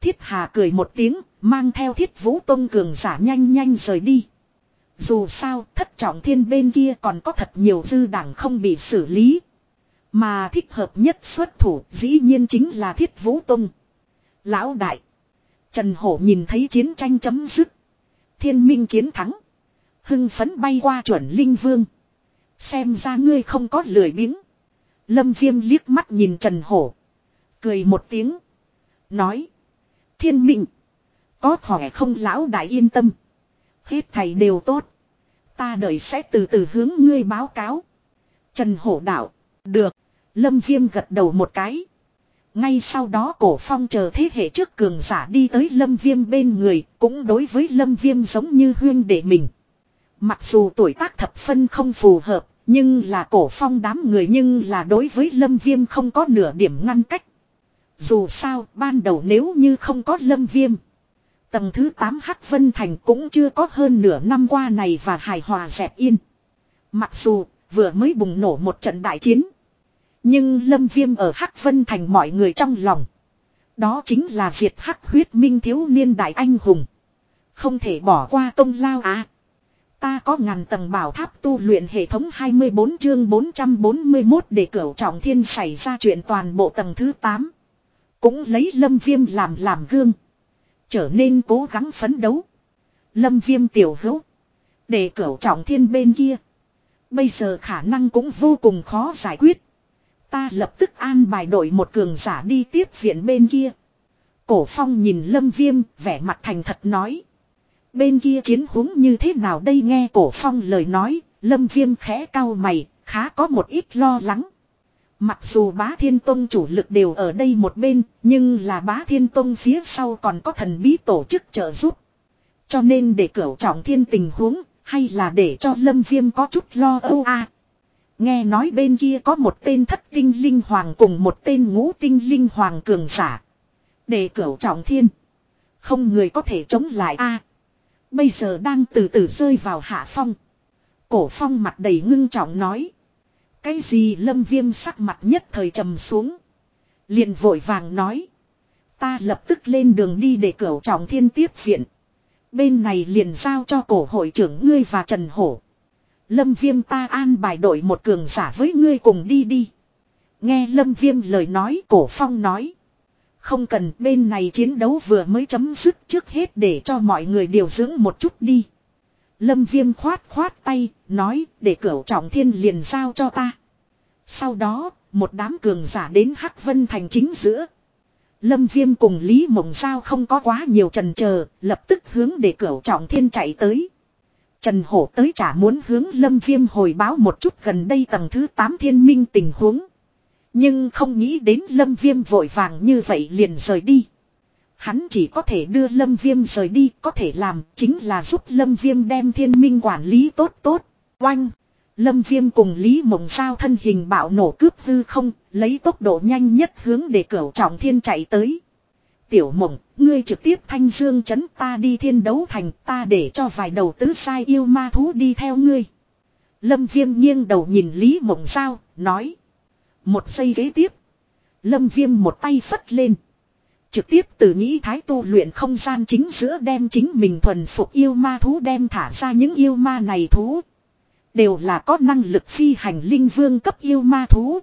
Thiết Hà cười một tiếng, mang theo thiết vũ tông cường giả nhanh nhanh rời đi. Dù sao, thất trọng thiên bên kia còn có thật nhiều dư đảng không bị xử lý. Mà thích hợp nhất xuất thủ dĩ nhiên chính là thiết vũ tông. Lão đại. Trần Hổ nhìn thấy chiến tranh chấm dứt. Thiên minh chiến thắng. Hưng phấn bay qua chuẩn linh vương. Xem ra ngươi không có lười biếng. Lâm viêm liếc mắt nhìn Trần Hổ. Cười một tiếng. Nói. Thiên mịnh. Có khỏe không lão đại yên tâm. Hết thầy đều tốt. Ta đợi sẽ từ từ hướng ngươi báo cáo. Trần Hổ đạo. Được. Lâm Viêm gật đầu một cái. Ngay sau đó cổ phong chờ thế hệ trước cường giả đi tới lâm viêm bên người, cũng đối với lâm viêm giống như huyên đệ mình. Mặc dù tuổi tác thập phân không phù hợp, nhưng là cổ phong đám người nhưng là đối với lâm viêm không có nửa điểm ngăn cách. Dù sao, ban đầu nếu như không có lâm viêm. Tầng thứ 8 Hắc Vân Thành cũng chưa có hơn nửa năm qua này và hài hòa dẹp yên. Mặc dù vừa mới bùng nổ một trận đại chiến. Nhưng lâm viêm ở Hắc Vân Thành mọi người trong lòng. Đó chính là diệt Hắc huyết minh thiếu niên đại anh hùng. Không thể bỏ qua công lao á. Ta có ngàn tầng bảo tháp tu luyện hệ thống 24 chương 441 để cửu trọng thiên xảy ra chuyện toàn bộ tầng thứ 8. Cũng lấy lâm viêm làm làm gương. Trở nên cố gắng phấn đấu. Lâm viêm tiểu hữu. Để cửu trọng thiên bên kia. Bây giờ khả năng cũng vô cùng khó giải quyết. Ta lập tức an bài đội một cường giả đi tiếp viện bên kia. Cổ phong nhìn lâm viêm, vẻ mặt thành thật nói. Bên kia chiến húng như thế nào đây nghe cổ phong lời nói, lâm viêm khẽ cao mày, khá có một ít lo lắng. Mặc dù bá thiên tông chủ lực đều ở đây một bên, nhưng là bá thiên tông phía sau còn có thần bí tổ chức trợ giúp. Cho nên để cửu trọng thiên tình huống, hay là để cho lâm viêm có chút lo âu a Nghe nói bên kia có một tên thất tinh linh hoàng cùng một tên ngũ tinh linh hoàng cường giả. Để cửu trọng thiên. Không người có thể chống lại a Bây giờ đang từ từ rơi vào hạ phong. Cổ phong mặt đầy ngưng trọng nói. Cái gì lâm viêm sắc mặt nhất thời trầm xuống. liền vội vàng nói. Ta lập tức lên đường đi để cửu trọng thiên tiếp viện. Bên này liền giao cho cổ hội trưởng ngươi và Trần Hổ. Lâm viêm ta an bài đội một cường giả với ngươi cùng đi đi. Nghe lâm viêm lời nói, cổ phong nói. Không cần bên này chiến đấu vừa mới chấm dứt trước hết để cho mọi người điều dưỡng một chút đi. Lâm viêm khoát khoát tay, nói để cửu trọng thiên liền giao cho ta. Sau đó, một đám cường giả đến Hắc Vân Thành chính giữa. Lâm viêm cùng Lý Mộng Giao không có quá nhiều trần chờ lập tức hướng để cửu trọng thiên chạy tới. Trần Hổ tới chả muốn hướng Lâm Viêm hồi báo một chút gần đây tầng thứ 8 thiên minh tình huống. Nhưng không nghĩ đến Lâm Viêm vội vàng như vậy liền rời đi. Hắn chỉ có thể đưa Lâm Viêm rời đi, có thể làm chính là giúp Lâm Viêm đem thiên minh quản lý tốt tốt. Oanh! Lâm Viêm cùng Lý Mộng Sao thân hình bạo nổ cướp hư không, lấy tốc độ nhanh nhất hướng để cửu trọng thiên chạy tới. Tiểu mộng, ngươi trực tiếp thanh dương chấn ta đi thiên đấu thành ta để cho vài đầu tứ sai yêu ma thú đi theo ngươi. Lâm Viêm nghiêng đầu nhìn Lý Mộng Sao, nói. Một giây ghế tiếp. Lâm Viêm một tay phất lên. Trực tiếp từ nghĩ thái tu luyện không gian chính giữa đem chính mình thuần phục yêu ma thú đem thả ra những yêu ma này thú. Đều là có năng lực phi hành linh vương cấp yêu ma thú.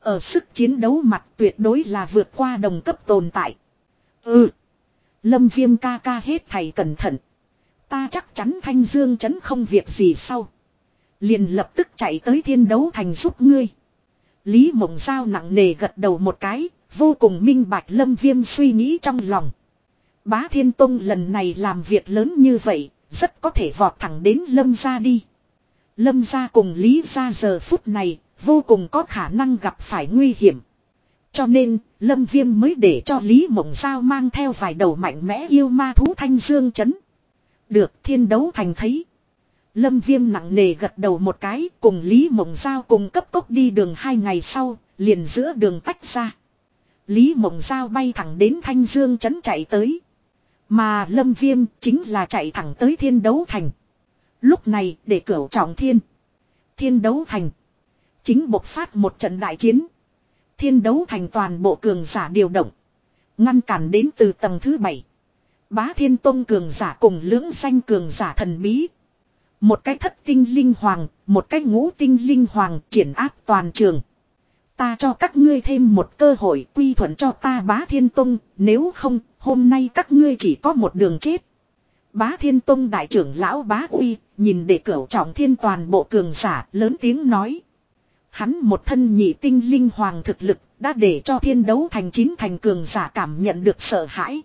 Ở sức chiến đấu mặt tuyệt đối là vượt qua đồng cấp tồn tại. Ừ. Lâm viêm ca ca hết thầy cẩn thận. Ta chắc chắn thanh dương chấn không việc gì sau. Liền lập tức chạy tới thiên đấu thành giúp ngươi. Lý mộng giao nặng nề gật đầu một cái, vô cùng minh bạch lâm viêm suy nghĩ trong lòng. Bá Thiên Tông lần này làm việc lớn như vậy, rất có thể vọt thẳng đến lâm ra đi. Lâm ra cùng Lý ra giờ phút này, vô cùng có khả năng gặp phải nguy hiểm. Cho nên, Lâm Viêm mới để cho Lý Mộng Giao mang theo vài đầu mạnh mẽ yêu ma thú thanh dương chấn. Được thiên đấu thành thấy. Lâm Viêm nặng nề gật đầu một cái cùng Lý Mộng Giao cùng cấp tốc đi đường hai ngày sau, liền giữa đường tách ra. Lý Mộng Giao bay thẳng đến Thanh Dương chấn chạy tới. Mà Lâm Viêm chính là chạy thẳng tới thiên đấu thành. Lúc này để cửu trọng thiên. Thiên đấu thành. Chính bộc phát một trận đại chiến. Thiên đấu thành toàn bộ cường giả điều động. Ngăn cản đến từ tầng thứ bảy. Bá thiên tông cường giả cùng lưỡng danh cường giả thần bí. Một cái thất tinh linh hoàng, một cái ngũ tinh linh hoàng triển áp toàn trường. Ta cho các ngươi thêm một cơ hội quy thuận cho ta bá thiên tông, nếu không, hôm nay các ngươi chỉ có một đường chết. Bá thiên tông đại trưởng lão bá uy, nhìn để cửu trọng thiên toàn bộ cường giả, lớn tiếng nói. Hắn một thân nhị tinh linh hoàng thực lực, đã để cho thiên đấu thành chín thành cường giả cảm nhận được sợ hãi.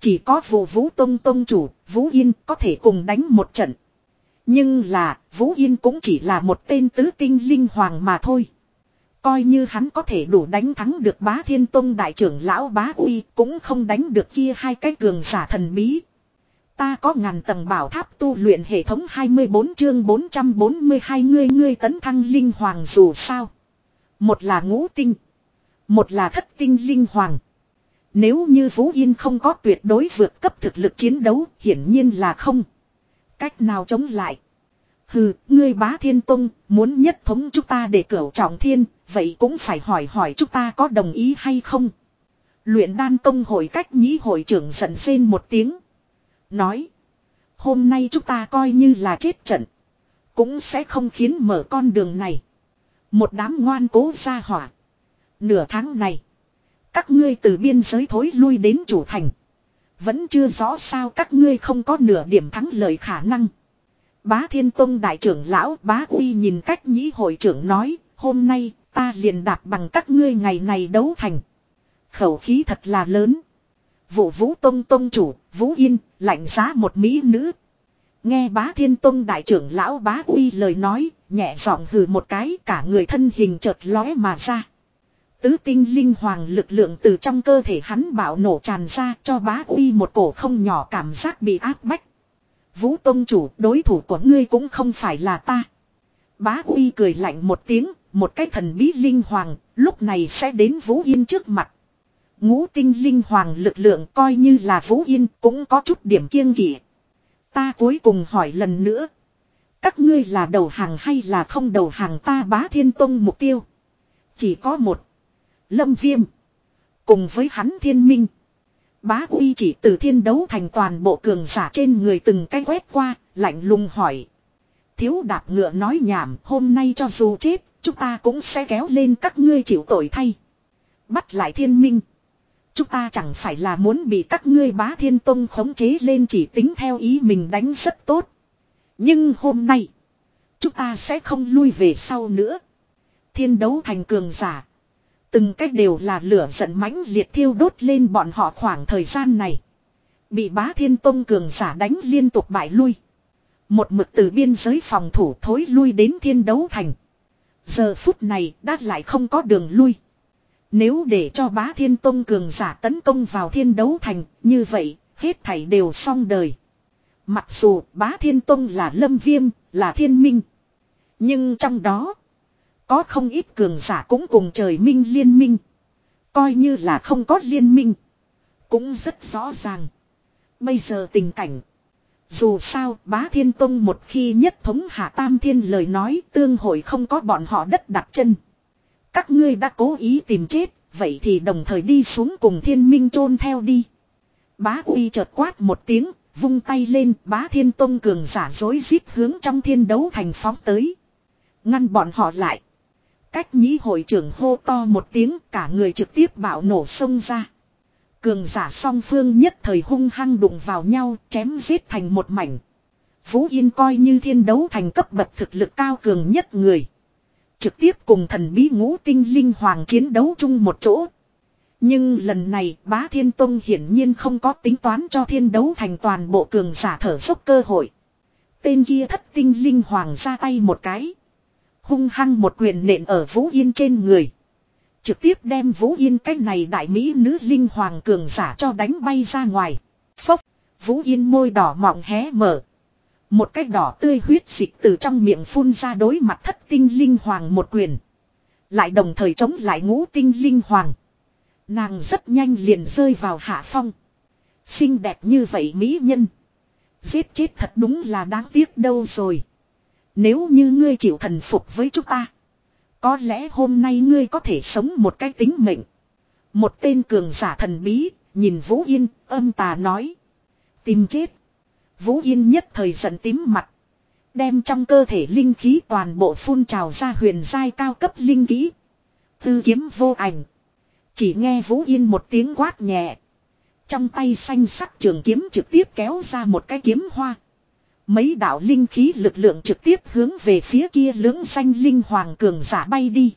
Chỉ có vụ vũ tông tông chủ, Vũ Yên có thể cùng đánh một trận. Nhưng là, Vũ Yên cũng chỉ là một tên tứ tinh linh hoàng mà thôi. Coi như hắn có thể đủ đánh thắng được bá thiên tông đại trưởng lão bá uy cũng không đánh được kia hai cái cường giả thần bí. Ta có ngàn tầng bảo tháp tu luyện hệ thống 24 chương 442 ngươi ngươi tấn thăng linh hoàng dù sao. Một là ngũ tinh. Một là thất tinh linh hoàng. Nếu như Vũ Yên không có tuyệt đối vượt cấp thực lực chiến đấu, hiển nhiên là không. Cách nào chống lại. Hừ, ngươi bá thiên tông, muốn nhất thống chúng ta để cửu trọng thiên, vậy cũng phải hỏi hỏi chúng ta có đồng ý hay không. Luyện đan tông hội cách nhĩ hội trưởng giận xên một tiếng. Nói. Hôm nay chúng ta coi như là chết trận. Cũng sẽ không khiến mở con đường này. Một đám ngoan cố ra hỏa. Nửa tháng này. Các ngươi từ biên giới thối lui đến chủ thành. Vẫn chưa rõ sao các ngươi không có nửa điểm thắng lợi khả năng. Bá Thiên Tông đại trưởng lão bá uy nhìn cách nhĩ hội trưởng nói, hôm nay ta liền đạp bằng các ngươi ngày này đấu thành. Khẩu khí thật là lớn. Vụ vũ tông tông chủ, vũ yên, lạnh giá một mỹ nữ. Nghe bá thiên tông đại trưởng lão bá uy lời nói, nhẹ giọng hừ một cái cả người thân hình chợt lóe mà ra. Tứ tinh linh hoàng lực lượng từ trong cơ thể hắn bạo nổ tràn ra cho bá uy một cổ không nhỏ cảm giác bị áp bách. Vũ Tông chủ đối thủ của ngươi cũng không phải là ta. Bá uy cười lạnh một tiếng, một cái thần bí linh hoàng, lúc này sẽ đến Vũ Yên trước mặt. Ngũ tinh linh hoàng lực lượng coi như là Vũ Yên cũng có chút điểm kiêng kỵ. Ta cuối cùng hỏi lần nữa. Các ngươi là đầu hàng hay là không đầu hàng ta bá thiên tông mục tiêu. Chỉ có một. Lâm viêm. Cùng với hắn thiên minh. Bá uy chỉ từ thiên đấu thành toàn bộ cường giả trên người từng cái quét qua, lạnh lùng hỏi. Thiếu đạp ngựa nói nhảm, hôm nay cho dù chết, chúng ta cũng sẽ kéo lên các ngươi chịu tội thay. Bắt lại thiên minh. Chúng ta chẳng phải là muốn bị các ngươi bá thiên tông khống chế lên chỉ tính theo ý mình đánh rất tốt. Nhưng hôm nay, chúng ta sẽ không lui về sau nữa. Thiên đấu thành cường giả. Từng cách đều là lửa giận mãnh liệt thiêu đốt lên bọn họ khoảng thời gian này. Bị bá thiên tông cường giả đánh liên tục bại lui. Một mực từ biên giới phòng thủ thối lui đến thiên đấu thành. Giờ phút này đã lại không có đường lui. Nếu để cho bá thiên tông cường giả tấn công vào thiên đấu thành, như vậy, hết thảy đều xong đời. Mặc dù bá thiên tông là lâm viêm, là thiên minh. Nhưng trong đó, có không ít cường giả cũng cùng trời minh liên minh. Coi như là không có liên minh. Cũng rất rõ ràng. Bây giờ tình cảnh. Dù sao bá thiên tông một khi nhất thống hạ tam thiên lời nói tương hội không có bọn họ đất đặt chân. Các ngươi đã cố ý tìm chết, vậy thì đồng thời đi xuống cùng thiên minh chôn theo đi. Bá uy chợt quát một tiếng, vung tay lên bá thiên tông cường giả dối rít hướng trong thiên đấu thành phóng tới. Ngăn bọn họ lại. Cách nhĩ hội trưởng hô to một tiếng, cả người trực tiếp bạo nổ sông ra. Cường giả song phương nhất thời hung hăng đụng vào nhau, chém giết thành một mảnh. Vũ Yên coi như thiên đấu thành cấp bậc thực lực cao cường nhất người. Trực tiếp cùng thần bí ngũ tinh linh hoàng chiến đấu chung một chỗ. Nhưng lần này, bá thiên tông hiển nhiên không có tính toán cho thiên đấu thành toàn bộ cường giả thở dốc cơ hội. Tên kia thất tinh linh hoàng ra tay một cái. Hung hăng một quyền nện ở Vũ Yên trên người. Trực tiếp đem Vũ Yên cái này đại mỹ nữ linh hoàng cường giả cho đánh bay ra ngoài. Phốc, Vũ Yên môi đỏ mọng hé mở. Một cái đỏ tươi huyết dịch từ trong miệng phun ra đối mặt thất tinh linh hoàng một quyền. Lại đồng thời chống lại ngũ tinh linh hoàng. Nàng rất nhanh liền rơi vào hạ phong. Xinh đẹp như vậy mỹ nhân. Giết chết thật đúng là đáng tiếc đâu rồi. Nếu như ngươi chịu thần phục với chúng ta. Có lẽ hôm nay ngươi có thể sống một cái tính mệnh. Một tên cường giả thần bí, nhìn Vũ Yên, âm tà nói. Tìm chết. Vũ Yên nhất thời giận tím mặt. Đem trong cơ thể linh khí toàn bộ phun trào ra huyền giai cao cấp linh khí. Tư kiếm vô ảnh. Chỉ nghe Vũ Yên một tiếng quát nhẹ. Trong tay xanh sắc trường kiếm trực tiếp kéo ra một cái kiếm hoa. Mấy đạo linh khí lực lượng trực tiếp hướng về phía kia lưỡng xanh linh hoàng cường giả bay đi.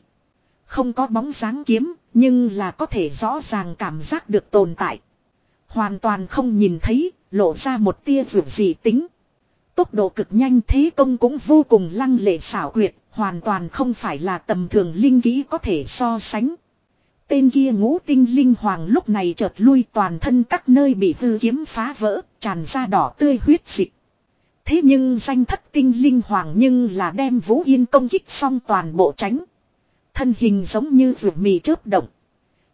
Không có bóng dáng kiếm, nhưng là có thể rõ ràng cảm giác được tồn tại. Hoàn toàn không nhìn thấy, lộ ra một tia vượt dị tính. Tốc độ cực nhanh thế công cũng vô cùng lăng lệ xảo quyệt, hoàn toàn không phải là tầm thường linh kỹ có thể so sánh. Tên kia ngũ tinh linh hoàng lúc này chợt lui toàn thân các nơi bị hư kiếm phá vỡ, tràn ra đỏ tươi huyết dịch. Thế nhưng danh thất tinh linh hoàng nhưng là đem Vũ Yên công kích xong toàn bộ tránh. Thân hình giống như rượu mì chớp động.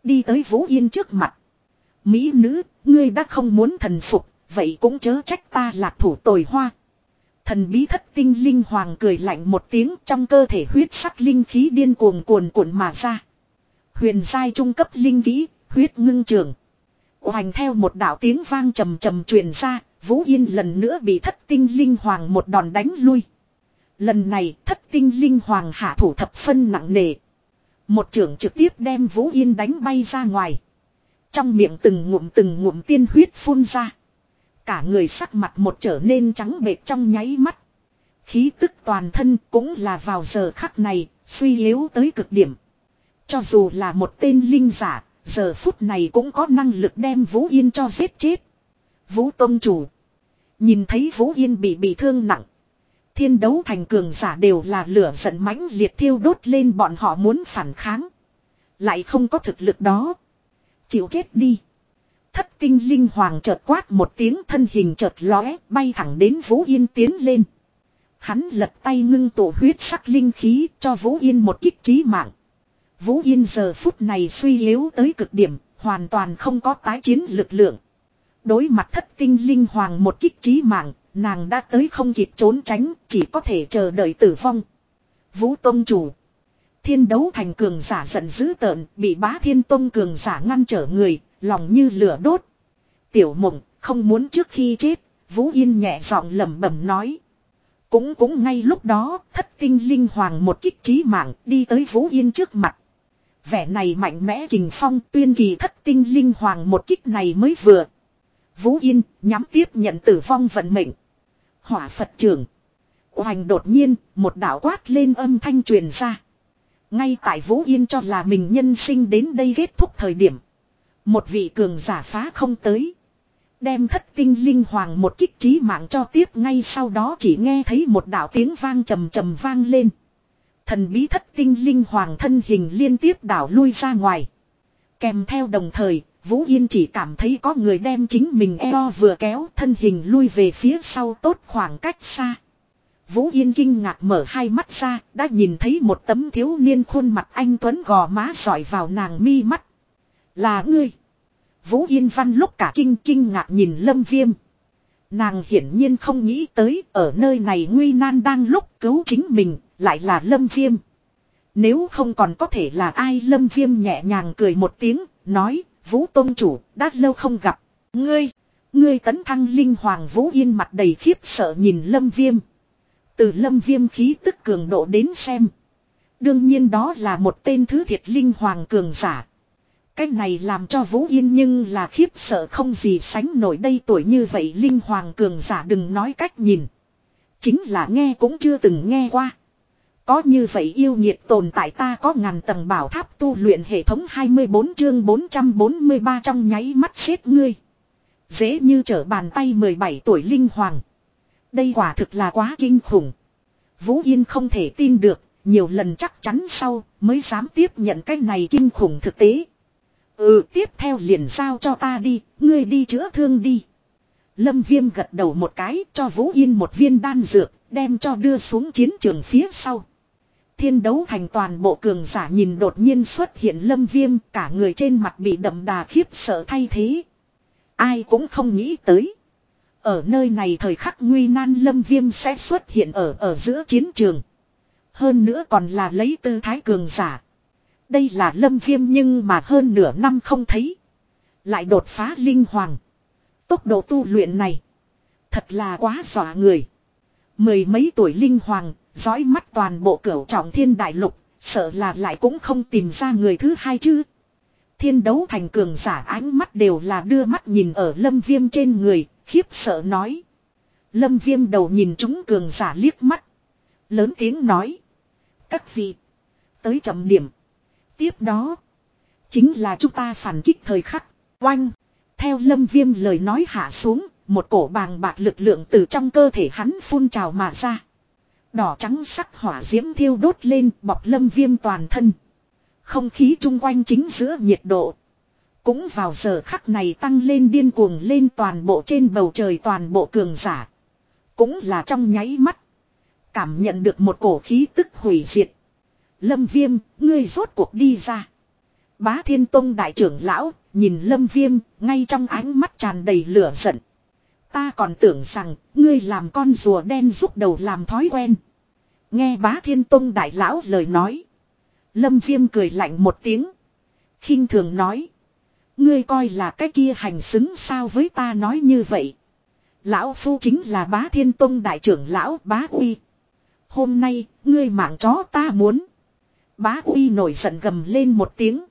Đi tới Vũ Yên trước mặt. Mỹ nữ, ngươi đã không muốn thần phục, vậy cũng chớ trách ta lạc thủ tồi hoa. Thần bí thất tinh linh hoàng cười lạnh một tiếng trong cơ thể huyết sắc linh khí điên cuồng cuồn cuộn mà ra. Huyền giai trung cấp linh kỹ, huyết ngưng trường. Hoành theo một đạo tiếng vang trầm trầm truyền ra, Vũ Yên lần nữa bị thất tinh linh hoàng một đòn đánh lui. Lần này thất tinh linh hoàng hạ thủ thập phân nặng nề. Một trưởng trực tiếp đem Vũ Yên đánh bay ra ngoài. Trong miệng từng ngụm từng ngụm tiên huyết phun ra. Cả người sắc mặt một trở nên trắng bệt trong nháy mắt. Khí tức toàn thân cũng là vào giờ khắc này, suy yếu tới cực điểm. Cho dù là một tên linh giả, giờ phút này cũng có năng lực đem Vũ Yên cho giết chết. Vũ Tông Chủ. Nhìn thấy Vũ Yên bị bị thương nặng. Thiên đấu thành cường giả đều là lửa giận mãnh liệt thiêu đốt lên bọn họ muốn phản kháng. Lại không có thực lực đó. Chịu chết đi. Thất tinh linh hoàng chợt quát một tiếng thân hình chợt lóe, bay thẳng đến Vũ Yên tiến lên. Hắn lật tay ngưng tụ huyết sắc linh khí cho Vũ Yên một kích trí mạng. Vũ Yên giờ phút này suy yếu tới cực điểm, hoàn toàn không có tái chiến lực lượng. Đối mặt thất tinh linh hoàng một kích trí mạng, nàng đã tới không kịp trốn tránh, chỉ có thể chờ đợi tử vong. Vũ Tông Chủ Thiên đấu thành cường giả giận dữ tợn, bị bá thiên tông cường giả ngăn trở người, lòng như lửa đốt. Tiểu mộng, không muốn trước khi chết, Vũ Yên nhẹ giọng lẩm bẩm nói. Cũng cũng ngay lúc đó, thất tinh linh hoàng một kích trí mạng đi tới Vũ Yên trước mặt. Vẻ này mạnh mẽ kình phong tuyên kỳ thất tinh linh hoàng một kích này mới vừa. Vũ Yên nhắm tiếp nhận tử vong vận mệnh. Hỏa Phật trưởng. Hoành đột nhiên, một đạo quát lên âm thanh truyền ra. Ngay tại Vũ Yên cho là mình nhân sinh đến đây kết thúc thời điểm. Một vị cường giả phá không tới. Đem thất tinh linh hoàng một kích trí mạng cho tiếp ngay sau đó chỉ nghe thấy một đạo tiếng vang trầm trầm vang lên. Thần bí thất tinh linh hoàng thân hình liên tiếp đảo lui ra ngoài. Kèm theo đồng thời, Vũ Yên chỉ cảm thấy có người đem chính mình eo vừa kéo thân hình lui về phía sau tốt khoảng cách xa. Vũ Yên kinh ngạc mở hai mắt ra, đã nhìn thấy một tấm thiếu niên khuôn mặt anh Tuấn gò má sỏi vào nàng mi mắt. Là ngươi. Vũ Yên văn lúc cả kinh kinh ngạc nhìn lâm viêm. Nàng hiển nhiên không nghĩ tới ở nơi này nguy nan đang lúc cứu chính mình, lại là lâm viêm. Nếu không còn có thể là ai lâm viêm nhẹ nhàng cười một tiếng, nói, Vũ Tôn Chủ, đã lâu không gặp. Ngươi, ngươi tấn thăng linh hoàng Vũ Yên mặt đầy khiếp sợ nhìn lâm viêm. Từ lâm viêm khí tức cường độ đến xem. Đương nhiên đó là một tên thứ thiệt linh hoàng cường giả cái này làm cho Vũ Yên nhưng là khiếp sợ không gì sánh nổi đây tuổi như vậy linh hoàng cường giả đừng nói cách nhìn. Chính là nghe cũng chưa từng nghe qua. Có như vậy yêu nhiệt tồn tại ta có ngàn tầng bảo tháp tu luyện hệ thống 24 chương 443 trong nháy mắt xếp ngươi. Dễ như trở bàn tay 17 tuổi linh hoàng. Đây quả thực là quá kinh khủng. Vũ Yên không thể tin được, nhiều lần chắc chắn sau mới dám tiếp nhận cái này kinh khủng thực tế. Ừ tiếp theo liền giao cho ta đi, ngươi đi chữa thương đi. Lâm Viêm gật đầu một cái cho Vũ Yên một viên đan dược, đem cho đưa xuống chiến trường phía sau. Thiên đấu thành toàn bộ cường giả nhìn đột nhiên xuất hiện Lâm Viêm cả người trên mặt bị đậm đà khiếp sợ thay thế. Ai cũng không nghĩ tới. Ở nơi này thời khắc nguy nan lâm viêm sẽ xuất hiện ở ở giữa chiến trường. Hơn nữa còn là lấy tư thái cường giả. Đây là lâm viêm nhưng mà hơn nửa năm không thấy. Lại đột phá linh hoàng. Tốc độ tu luyện này. Thật là quá dọa người. Mười mấy tuổi linh hoàng, dõi mắt toàn bộ cửu trọng thiên đại lục, sợ là lại cũng không tìm ra người thứ hai chứ. Thiên đấu thành cường giả ánh mắt đều là đưa mắt nhìn ở lâm viêm trên người, khiếp sợ nói. Lâm viêm đầu nhìn chúng cường giả liếc mắt. Lớn tiếng nói. Các vị. Tới chậm điểm. Tiếp đó. Chính là chúng ta phản kích thời khắc. Oanh. Theo lâm viêm lời nói hạ xuống. Một cổ bàng bạc lực lượng từ trong cơ thể hắn phun trào mà ra. Đỏ trắng sắc hỏa diễm thiêu đốt lên, bọc lâm viêm toàn thân. Không khí chung quanh chính giữa nhiệt độ. Cũng vào giờ khắc này tăng lên điên cuồng lên toàn bộ trên bầu trời toàn bộ cường giả. Cũng là trong nháy mắt. Cảm nhận được một cổ khí tức hủy diệt. Lâm viêm, ngươi rốt cuộc đi ra. Bá Thiên Tông đại trưởng lão, nhìn Lâm Viêm, ngay trong ánh mắt tràn đầy lửa giận. Ta còn tưởng rằng, ngươi làm con rùa đen giúp đầu làm thói quen. Nghe Bá Thiên Tông đại lão lời nói. Lâm Viêm cười lạnh một tiếng. khinh thường nói. Ngươi coi là cái kia hành xứng sao với ta nói như vậy. Lão Phu chính là Bá Thiên Tông đại trưởng lão Bá Uy. Hôm nay, ngươi mạng chó ta muốn. Bá Uy nổi giận gầm lên một tiếng.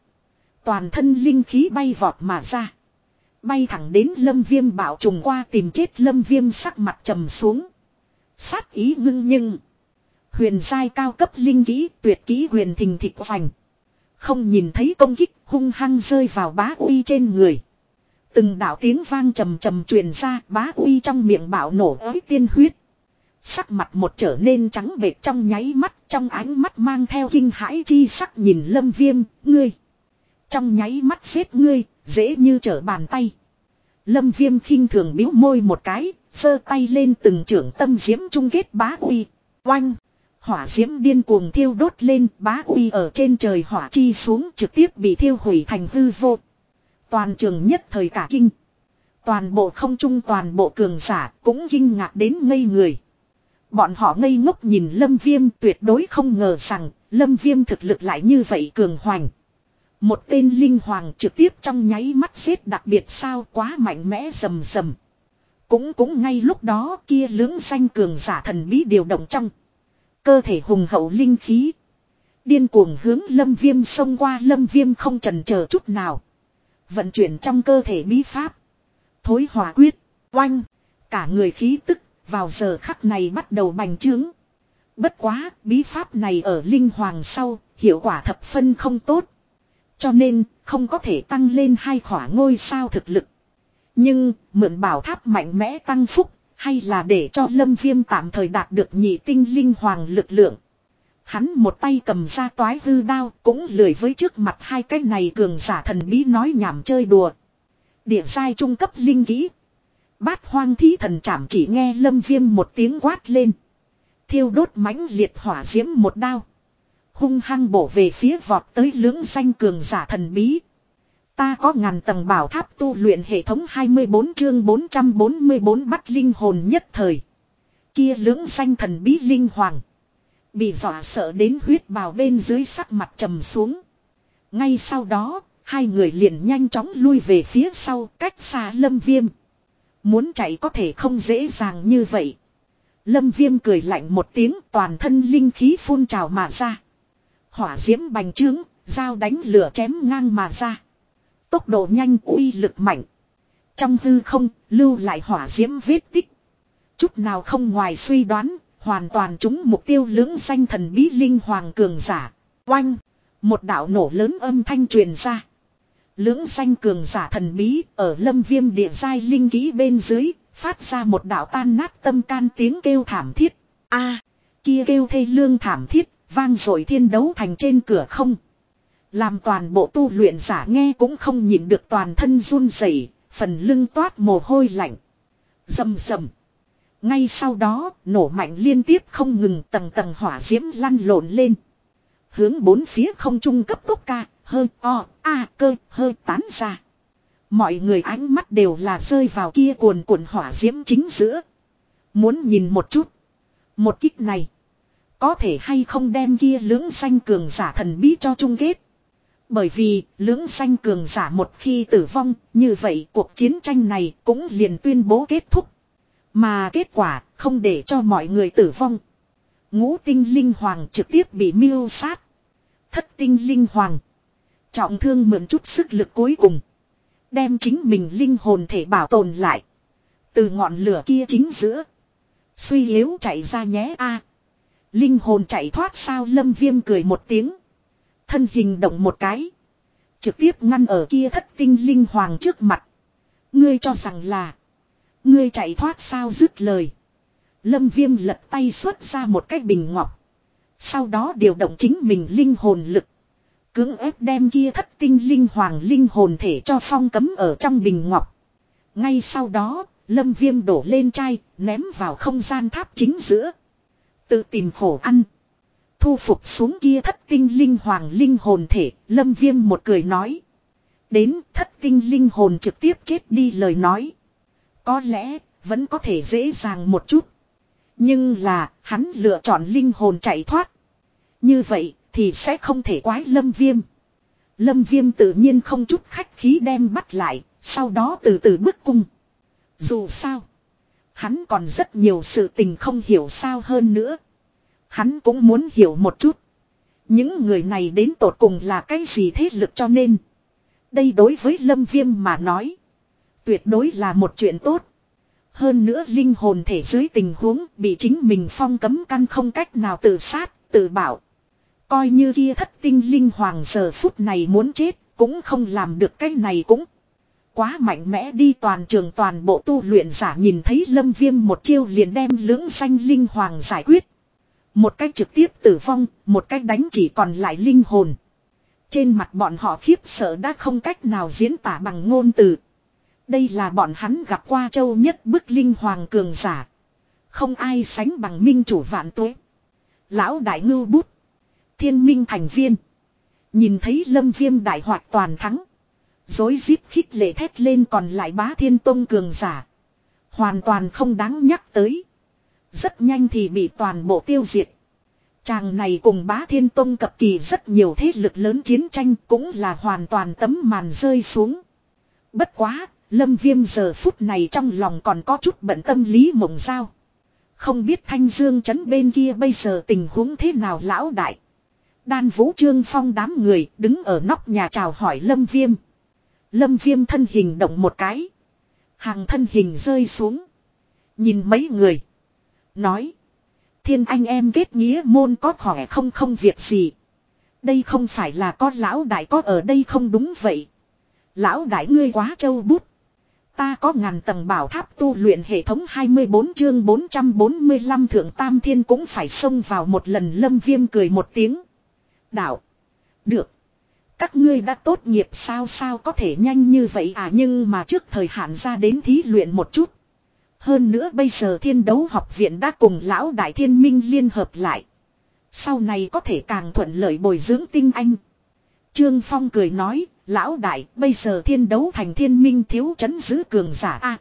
Toàn thân linh khí bay vọt mà ra. Bay thẳng đến lâm viêm bảo trùng qua tìm chết lâm viêm sắc mặt trầm xuống. Sát ý ngưng nhưng. Huyền Sai cao cấp linh kỹ, tuyệt kỹ huyền thình thịt vành. Không nhìn thấy công kích, hung hăng rơi vào bá uy trên người. Từng đạo tiếng vang trầm trầm truyền ra, bá uy trong miệng bảo nổ ới tiên huyết. Sắc mặt một trở nên trắng bệt trong nháy mắt trong ánh mắt mang theo kinh hãi chi sắc nhìn lâm viêm, ngươi. Trong nháy mắt xếp ngươi, dễ như trở bàn tay. Lâm viêm khinh thường biếu môi một cái, sơ tay lên từng trưởng tâm diễm trung kết bá uy. Oanh! Hỏa diễm điên cuồng thiêu đốt lên, bá uy ở trên trời hỏa chi xuống trực tiếp bị thiêu hủy thành hư vô. Toàn trường nhất thời cả kinh. Toàn bộ không trung toàn bộ cường giả cũng kinh ngạc đến ngây người. Bọn họ ngây ngốc nhìn Lâm Viêm tuyệt đối không ngờ rằng Lâm Viêm thực lực lại như vậy cường hoành. Một tên linh hoàng trực tiếp trong nháy mắt xếp đặc biệt sao quá mạnh mẽ rầm rầm. Cũng cũng ngay lúc đó kia lưỡng xanh cường giả thần bí điều động trong. Cơ thể hùng hậu linh khí. Điên cuồng hướng lâm viêm xông qua lâm viêm không trần chờ chút nào. Vận chuyển trong cơ thể bí pháp. Thối hòa quyết, oanh. Cả người khí tức vào giờ khắc này bắt đầu bành trướng. Bất quá, bí pháp này ở linh hoàng sau, hiệu quả thập phân không tốt. Cho nên, không có thể tăng lên hai khỏa ngôi sao thực lực. Nhưng, mượn bảo tháp mạnh mẽ tăng phúc, hay là để cho lâm viêm tạm thời đạt được nhị tinh linh hoàng lực lượng. Hắn một tay cầm ra toái hư đao, cũng lười với trước mặt hai cái này cường giả thần bí nói nhảm chơi đùa. Địa giai trung cấp linh kỹ. Bát hoang thí thần chảm chỉ nghe lâm viêm một tiếng quát lên. Thiêu đốt mãnh liệt hỏa diễm một đao hung hăng bổ về phía vọt tới lưỡng danh cường giả thần bí. Ta có ngàn tầng bảo tháp tu luyện hệ thống 24 chương 444 bắt linh hồn nhất thời. Kia lưỡng danh thần bí linh hoàng. Bị dọa sợ đến huyết bào bên dưới sắc mặt trầm xuống. Ngay sau đó, hai người liền nhanh chóng lui về phía sau cách xa lâm viêm. Muốn chạy có thể không dễ dàng như vậy. Lâm viêm cười lạnh một tiếng toàn thân linh khí phun trào mà ra. Hỏa diễm bành trướng, dao đánh lửa chém ngang mà ra. Tốc độ nhanh uy lực mạnh. Trong hư không, lưu lại hỏa diễm vết tích. Chút nào không ngoài suy đoán, hoàn toàn trúng mục tiêu lưỡng danh thần bí linh hoàng cường giả. Oanh! Một đạo nổ lớn âm thanh truyền ra. Lưỡng danh cường giả thần bí ở lâm viêm địa giai linh ký bên dưới, phát ra một đạo tan nát tâm can tiếng kêu thảm thiết. a kia kêu thê lương thảm thiết, Vang rồi thiên đấu thành trên cửa không. Làm toàn bộ tu luyện giả nghe cũng không nhịn được toàn thân run rẩy, phần lưng toát mồ hôi lạnh. Rầm rầm. Ngay sau đó, nổ mạnh liên tiếp không ngừng tầng tầng hỏa diễm lăn lộn lên. Hướng bốn phía không trung cấp tốc ca, hơi o, a cơ, hơi tán ra. Mọi người ánh mắt đều là rơi vào kia cuồn cuộn hỏa diễm chính giữa. Muốn nhìn một chút. Một kích này. Có thể hay không đem kia lưỡng xanh cường giả thần bí cho chung kết. Bởi vì lưỡng xanh cường giả một khi tử vong, như vậy cuộc chiến tranh này cũng liền tuyên bố kết thúc. Mà kết quả không để cho mọi người tử vong. Ngũ tinh linh hoàng trực tiếp bị miêu sát. Thất tinh linh hoàng. Trọng thương mượn chút sức lực cuối cùng. Đem chính mình linh hồn thể bảo tồn lại. Từ ngọn lửa kia chính giữa. Suy yếu chạy ra nhé a à. Linh hồn chạy thoát sao lâm viêm cười một tiếng. Thân hình động một cái. Trực tiếp ngăn ở kia thất tinh linh hoàng trước mặt. Ngươi cho rằng là. Ngươi chạy thoát sao dứt lời. Lâm viêm lật tay xuất ra một cái bình ngọc. Sau đó điều động chính mình linh hồn lực. Cưỡng ép đem kia thất tinh linh hoàng linh hồn thể cho phong cấm ở trong bình ngọc. Ngay sau đó, lâm viêm đổ lên chai, ném vào không gian tháp chính giữa. Tự tìm khổ ăn. Thu phục xuống kia thất tinh linh hoàng linh hồn thể, lâm viêm một cười nói. Đến thất tinh linh hồn trực tiếp chết đi lời nói. Có lẽ, vẫn có thể dễ dàng một chút. Nhưng là, hắn lựa chọn linh hồn chạy thoát. Như vậy, thì sẽ không thể quái lâm viêm. Lâm viêm tự nhiên không chút khách khí đem bắt lại, sau đó từ từ bước cung. Dù sao, hắn còn rất nhiều sự tình không hiểu sao hơn nữa. Hắn cũng muốn hiểu một chút. Những người này đến tột cùng là cái gì thế lực cho nên. Đây đối với Lâm Viêm mà nói. Tuyệt đối là một chuyện tốt. Hơn nữa linh hồn thể dưới tình huống bị chính mình phong cấm căn không cách nào tự sát, tự bảo. Coi như kia thất tinh linh hoàng giờ phút này muốn chết, cũng không làm được cái này cũng. Quá mạnh mẽ đi toàn trường toàn bộ tu luyện giả nhìn thấy lâm viêm một chiêu liền đem lưỡng xanh linh hoàng giải quyết. Một cách trực tiếp tử vong, một cách đánh chỉ còn lại linh hồn. Trên mặt bọn họ khiếp sợ đã không cách nào diễn tả bằng ngôn từ. Đây là bọn hắn gặp qua châu nhất bức linh hoàng cường giả. Không ai sánh bằng minh chủ vạn tuế. Lão đại ngưu bút. Thiên minh thành viên. Nhìn thấy lâm viêm đại hoạt toàn thắng. Dối rít khích lệ thét lên còn lại bá thiên tông cường giả. Hoàn toàn không đáng nhắc tới. Rất nhanh thì bị toàn bộ tiêu diệt. Chàng này cùng bá thiên tông cập kỳ rất nhiều thế lực lớn chiến tranh cũng là hoàn toàn tấm màn rơi xuống. Bất quá, lâm viêm giờ phút này trong lòng còn có chút bận tâm lý mộng giao. Không biết thanh dương chấn bên kia bây giờ tình huống thế nào lão đại. Đan vũ trương phong đám người đứng ở nóc nhà chào hỏi lâm viêm. Lâm viêm thân hình động một cái. Hàng thân hình rơi xuống. Nhìn mấy người. Nói. Thiên anh em kết nghĩa môn có khỏe không không việc gì. Đây không phải là con lão đại có ở đây không đúng vậy. Lão đại ngươi quá trâu bút. Ta có ngàn tầng bảo tháp tu luyện hệ thống 24 chương 445 thượng tam thiên cũng phải xông vào một lần lâm viêm cười một tiếng. Đạo. Được. Các ngươi đã tốt nghiệp sao sao có thể nhanh như vậy à nhưng mà trước thời hạn ra đến thí luyện một chút. Hơn nữa bây giờ thiên đấu học viện đã cùng lão đại thiên minh liên hợp lại. Sau này có thể càng thuận lợi bồi dưỡng tinh anh. Trương Phong cười nói, lão đại, bây giờ thiên đấu thành thiên minh thiếu chấn giữ cường giả a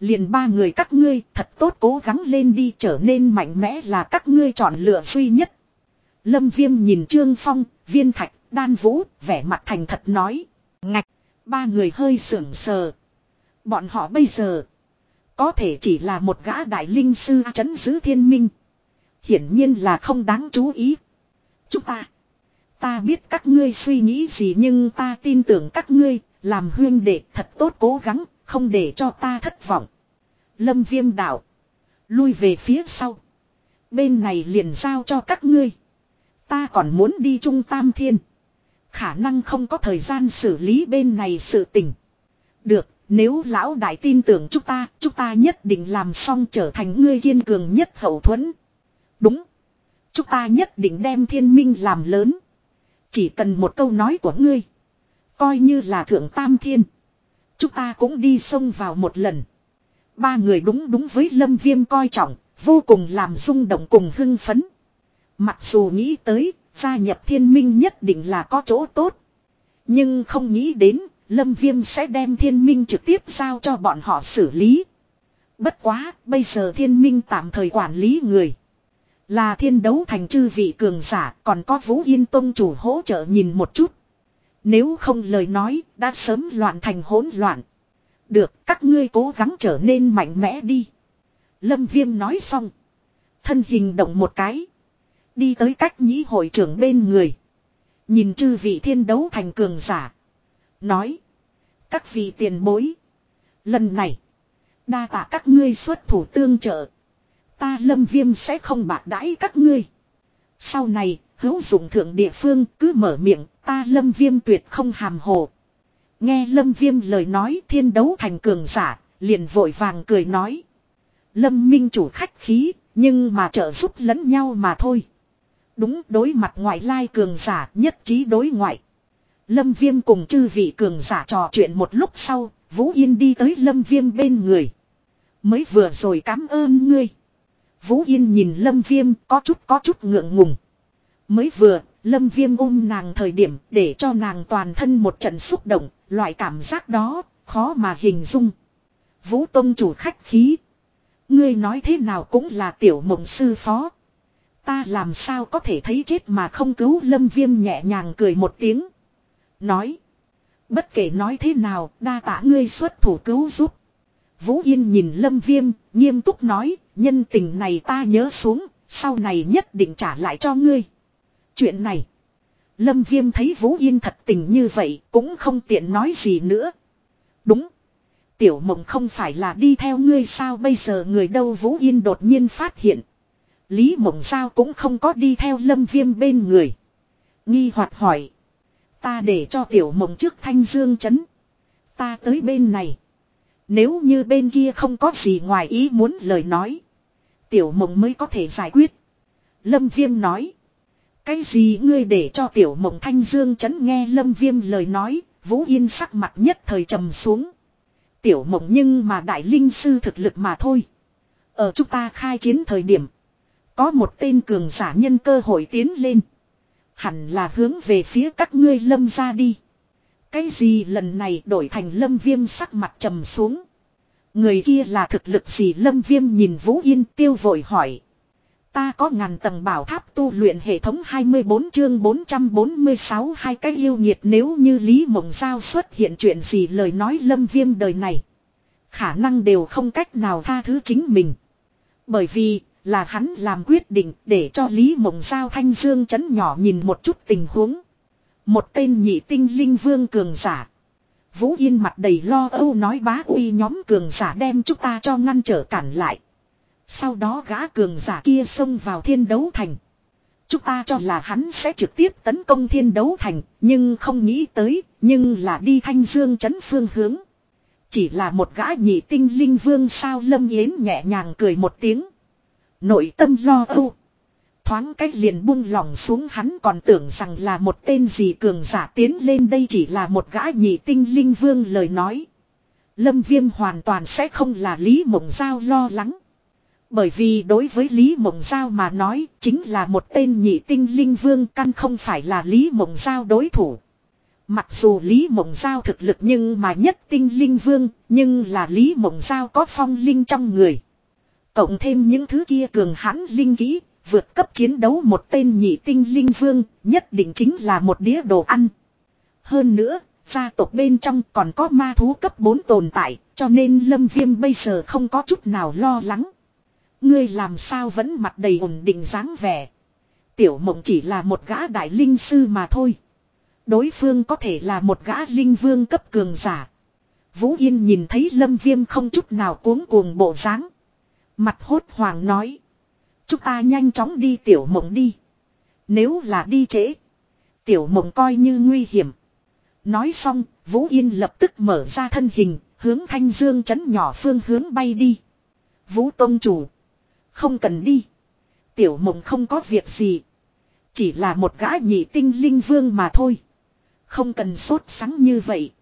Liền ba người các ngươi thật tốt cố gắng lên đi trở nên mạnh mẽ là các ngươi chọn lựa duy nhất. Lâm Viêm nhìn Trương Phong, viên thạch, đan vũ, vẻ mặt thành thật nói. Ngạch, ba người hơi sưởng sờ. Bọn họ bây giờ có thể chỉ là một gã đại linh sư chấn giữ thiên minh. Hiển nhiên là không đáng chú ý. Chúng ta. Ta biết các ngươi suy nghĩ gì nhưng ta tin tưởng các ngươi làm huyên đệ thật tốt cố gắng, không để cho ta thất vọng. Lâm viêm đạo. Lui về phía sau. Bên này liền giao cho các ngươi. Ta còn muốn đi trung tam thiên. Khả năng không có thời gian xử lý bên này sự tình. Được, nếu lão đại tin tưởng chúng ta, chúng ta nhất định làm xong trở thành ngươi kiên cường nhất hậu thuẫn. Đúng. Chúng ta nhất định đem thiên minh làm lớn. Chỉ cần một câu nói của ngươi. Coi như là thượng tam thiên. Chúng ta cũng đi xông vào một lần. Ba người đúng đúng với lâm viêm coi trọng, vô cùng làm rung động cùng hưng phấn. Mặc dù nghĩ tới, gia nhập thiên minh nhất định là có chỗ tốt. Nhưng không nghĩ đến, Lâm Viêm sẽ đem thiên minh trực tiếp giao cho bọn họ xử lý. Bất quá, bây giờ thiên minh tạm thời quản lý người. Là thiên đấu thành chư vị cường giả, còn có Vũ Yên Tông chủ hỗ trợ nhìn một chút. Nếu không lời nói, đã sớm loạn thành hỗn loạn. Được, các ngươi cố gắng trở nên mạnh mẽ đi. Lâm Viêm nói xong. Thân hình động một cái. Đi tới cách nhĩ hội trưởng bên người. Nhìn chư vị thiên đấu thành cường giả. Nói. Các vị tiền bối. Lần này. Đa tạ các ngươi xuất thủ tương trợ. Ta lâm viêm sẽ không bạc đãi các ngươi. Sau này, hữu dụng thượng địa phương cứ mở miệng, ta lâm viêm tuyệt không hàm hồ. Nghe lâm viêm lời nói thiên đấu thành cường giả, liền vội vàng cười nói. Lâm Minh chủ khách khí, nhưng mà trợ giúp lẫn nhau mà thôi. Đúng đối mặt ngoại lai cường giả nhất trí đối ngoại. Lâm Viêm cùng chư vị cường giả trò chuyện một lúc sau, Vũ Yên đi tới Lâm Viêm bên người. Mới vừa rồi cảm ơn ngươi. Vũ Yên nhìn Lâm Viêm có chút có chút ngượng ngùng. Mới vừa, Lâm Viêm ôm nàng thời điểm để cho nàng toàn thân một trận xúc động, loại cảm giác đó, khó mà hình dung. Vũ Tông chủ khách khí. Ngươi nói thế nào cũng là tiểu mộng sư phó. Ta làm sao có thể thấy chết mà không cứu Lâm Viêm nhẹ nhàng cười một tiếng. Nói. Bất kể nói thế nào, đa tả ngươi xuất thủ cứu giúp. Vũ Yên nhìn Lâm Viêm, nghiêm túc nói, nhân tình này ta nhớ xuống, sau này nhất định trả lại cho ngươi. Chuyện này, Lâm Viêm thấy Vũ Yên thật tình như vậy, cũng không tiện nói gì nữa. Đúng. Tiểu mộng không phải là đi theo ngươi sao bây giờ người đâu Vũ Yên đột nhiên phát hiện. Lý mộng sao cũng không có đi theo Lâm Viêm bên người. Nghi hoạt hỏi. Ta để cho tiểu mộng trước thanh dương chấn. Ta tới bên này. Nếu như bên kia không có gì ngoài ý muốn lời nói. Tiểu mộng mới có thể giải quyết. Lâm Viêm nói. Cái gì ngươi để cho tiểu mộng thanh dương chấn nghe Lâm Viêm lời nói. Vũ Yên sắc mặt nhất thời trầm xuống. Tiểu mộng nhưng mà đại linh sư thực lực mà thôi. Ở chúng ta khai chiến thời điểm. Có một tên cường giả nhân cơ hội tiến lên. Hẳn là hướng về phía các ngươi lâm ra đi. Cái gì lần này đổi thành lâm viêm sắc mặt trầm xuống. Người kia là thực lực gì lâm viêm nhìn Vũ Yên tiêu vội hỏi. Ta có ngàn tầng bảo tháp tu luyện hệ thống 24 chương 446 hai cái yêu nhiệt nếu như Lý Mộng Giao xuất hiện chuyện gì lời nói lâm viêm đời này. Khả năng đều không cách nào tha thứ chính mình. Bởi vì là hắn làm quyết định để cho Lý Mộng Giao thanh dương chấn nhỏ nhìn một chút tình huống. Một tên nhị tinh linh vương cường giả. Vũ Yên mặt đầy lo âu nói bá uy nhóm cường giả đem chúng ta cho ngăn trở cản lại. Sau đó gã cường giả kia xông vào thiên đấu thành. Chúng ta cho là hắn sẽ trực tiếp tấn công thiên đấu thành, nhưng không nghĩ tới, nhưng là đi thanh dương chấn phương hướng. Chỉ là một gã nhị tinh linh vương sao lâm yến nhẹ nhàng cười một tiếng. Nội tâm lo âu. Thoáng cách liền buông lỏng xuống hắn còn tưởng rằng là một tên gì cường giả tiến lên đây chỉ là một gã nhị tinh linh vương lời nói. Lâm viêm hoàn toàn sẽ không là Lý Mộng Giao lo lắng. Bởi vì đối với Lý Mộng Giao mà nói, chính là một tên nhị tinh linh vương căn không phải là Lý Mộng Giao đối thủ. Mặc dù Lý Mộng Giao thực lực nhưng mà nhất tinh linh vương, nhưng là Lý Mộng Giao có phong linh trong người. Cộng thêm những thứ kia cường hãn linh kỹ, vượt cấp chiến đấu một tên nhị tinh linh vương, nhất định chính là một đĩa đồ ăn. Hơn nữa, gia tộc bên trong còn có ma thú cấp 4 tồn tại, cho nên lâm viêm bây giờ không có chút nào lo lắng. Ngươi làm sao vẫn mặt đầy ổn định dáng vẻ. Tiểu mộng chỉ là một gã đại linh sư mà thôi. Đối phương có thể là một gã linh vương cấp cường giả. Vũ Yên nhìn thấy lâm viêm không chút nào cuốn cuồng bộ dáng Mặt hốt hoàng nói. Chúng ta nhanh chóng đi tiểu mộng đi. Nếu là đi trễ. Tiểu mộng coi như nguy hiểm. Nói xong, Vũ Yên lập tức mở ra thân hình, hướng thanh dương chấn nhỏ phương hướng bay đi. Vũ Tông Chủ. Không cần đi. Tiểu mộng không có việc gì. Chỉ là một gã nhị tinh linh vương mà thôi. Không cần sốt sắng như vậy.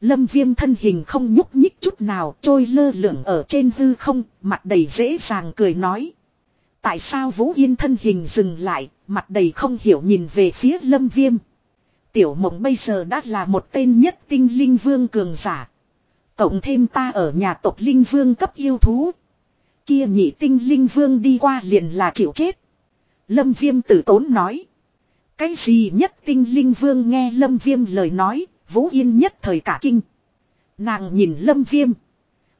Lâm viêm thân hình không nhúc nhích chút nào trôi lơ lửng ở trên hư không, mặt đầy dễ dàng cười nói. Tại sao Vũ Yên thân hình dừng lại, mặt đầy không hiểu nhìn về phía lâm viêm. Tiểu mộng bây giờ đã là một tên nhất tinh linh vương cường giả. Cộng thêm ta ở nhà tộc linh vương cấp yêu thú. Kia nhị tinh linh vương đi qua liền là chịu chết. Lâm viêm tử tốn nói. Cái gì nhất tinh linh vương nghe lâm viêm lời nói, Vũ Yên nhất thời cả kinh. Nàng nhìn lâm viêm.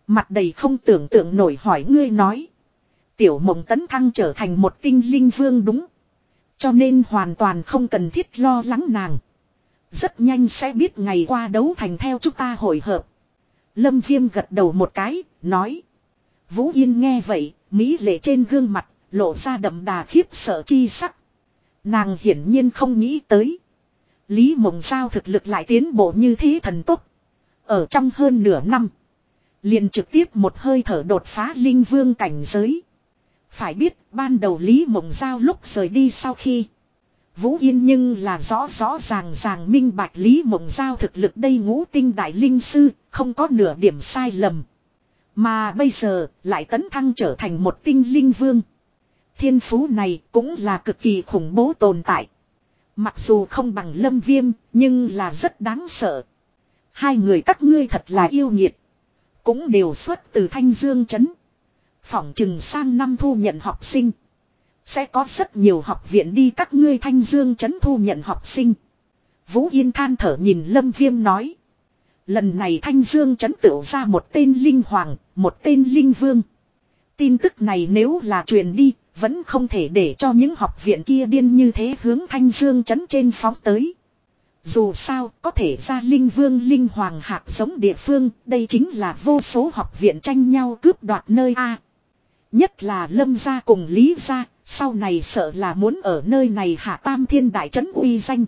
Mặt đầy không tưởng tượng nổi hỏi ngươi nói. Tiểu mộng tấn thăng trở thành một tinh linh vương đúng. Cho nên hoàn toàn không cần thiết lo lắng nàng. Rất nhanh sẽ biết ngày qua đấu thành theo chúng ta hội hợp. Lâm viêm gật đầu một cái, nói. Vũ Yên nghe vậy, Mỹ lệ trên gương mặt, lộ ra đậm đà khiếp sợ chi sắc. Nàng hiển nhiên không nghĩ tới. Lý Mộng Giao thực lực lại tiến bộ như thế thần tốc. Ở trong hơn nửa năm. Liền trực tiếp một hơi thở đột phá linh vương cảnh giới. Phải biết ban đầu Lý Mộng Giao lúc rời đi sau khi. Vũ Yên nhưng là rõ rõ ràng ràng minh bạch Lý Mộng Giao thực lực đây ngũ tinh đại linh sư, không có nửa điểm sai lầm. Mà bây giờ lại tấn thăng trở thành một tinh linh vương. Thiên phú này cũng là cực kỳ khủng bố tồn tại. Mặc dù không bằng lâm viêm, nhưng là rất đáng sợ. Hai người các ngươi thật là yêu nhiệt. Cũng đều xuất từ Thanh Dương Trấn. Phỏng chừng sang năm thu nhận học sinh. Sẽ có rất nhiều học viện đi các ngươi Thanh Dương Trấn thu nhận học sinh. Vũ Yên than thở nhìn Lâm Viêm nói. Lần này Thanh Dương Trấn tựu ra một tên Linh Hoàng, một tên Linh Vương. Tin tức này nếu là truyền đi, vẫn không thể để cho những học viện kia điên như thế hướng Thanh Dương Trấn trên phóng tới. Dù sao, có thể ra Linh Vương Linh Hoàng hạt giống địa phương, đây chính là vô số học viện tranh nhau cướp đoạt nơi A. Nhất là Lâm gia cùng Lý gia, sau này sợ là muốn ở nơi này hạ tam thiên đại trấn uy danh.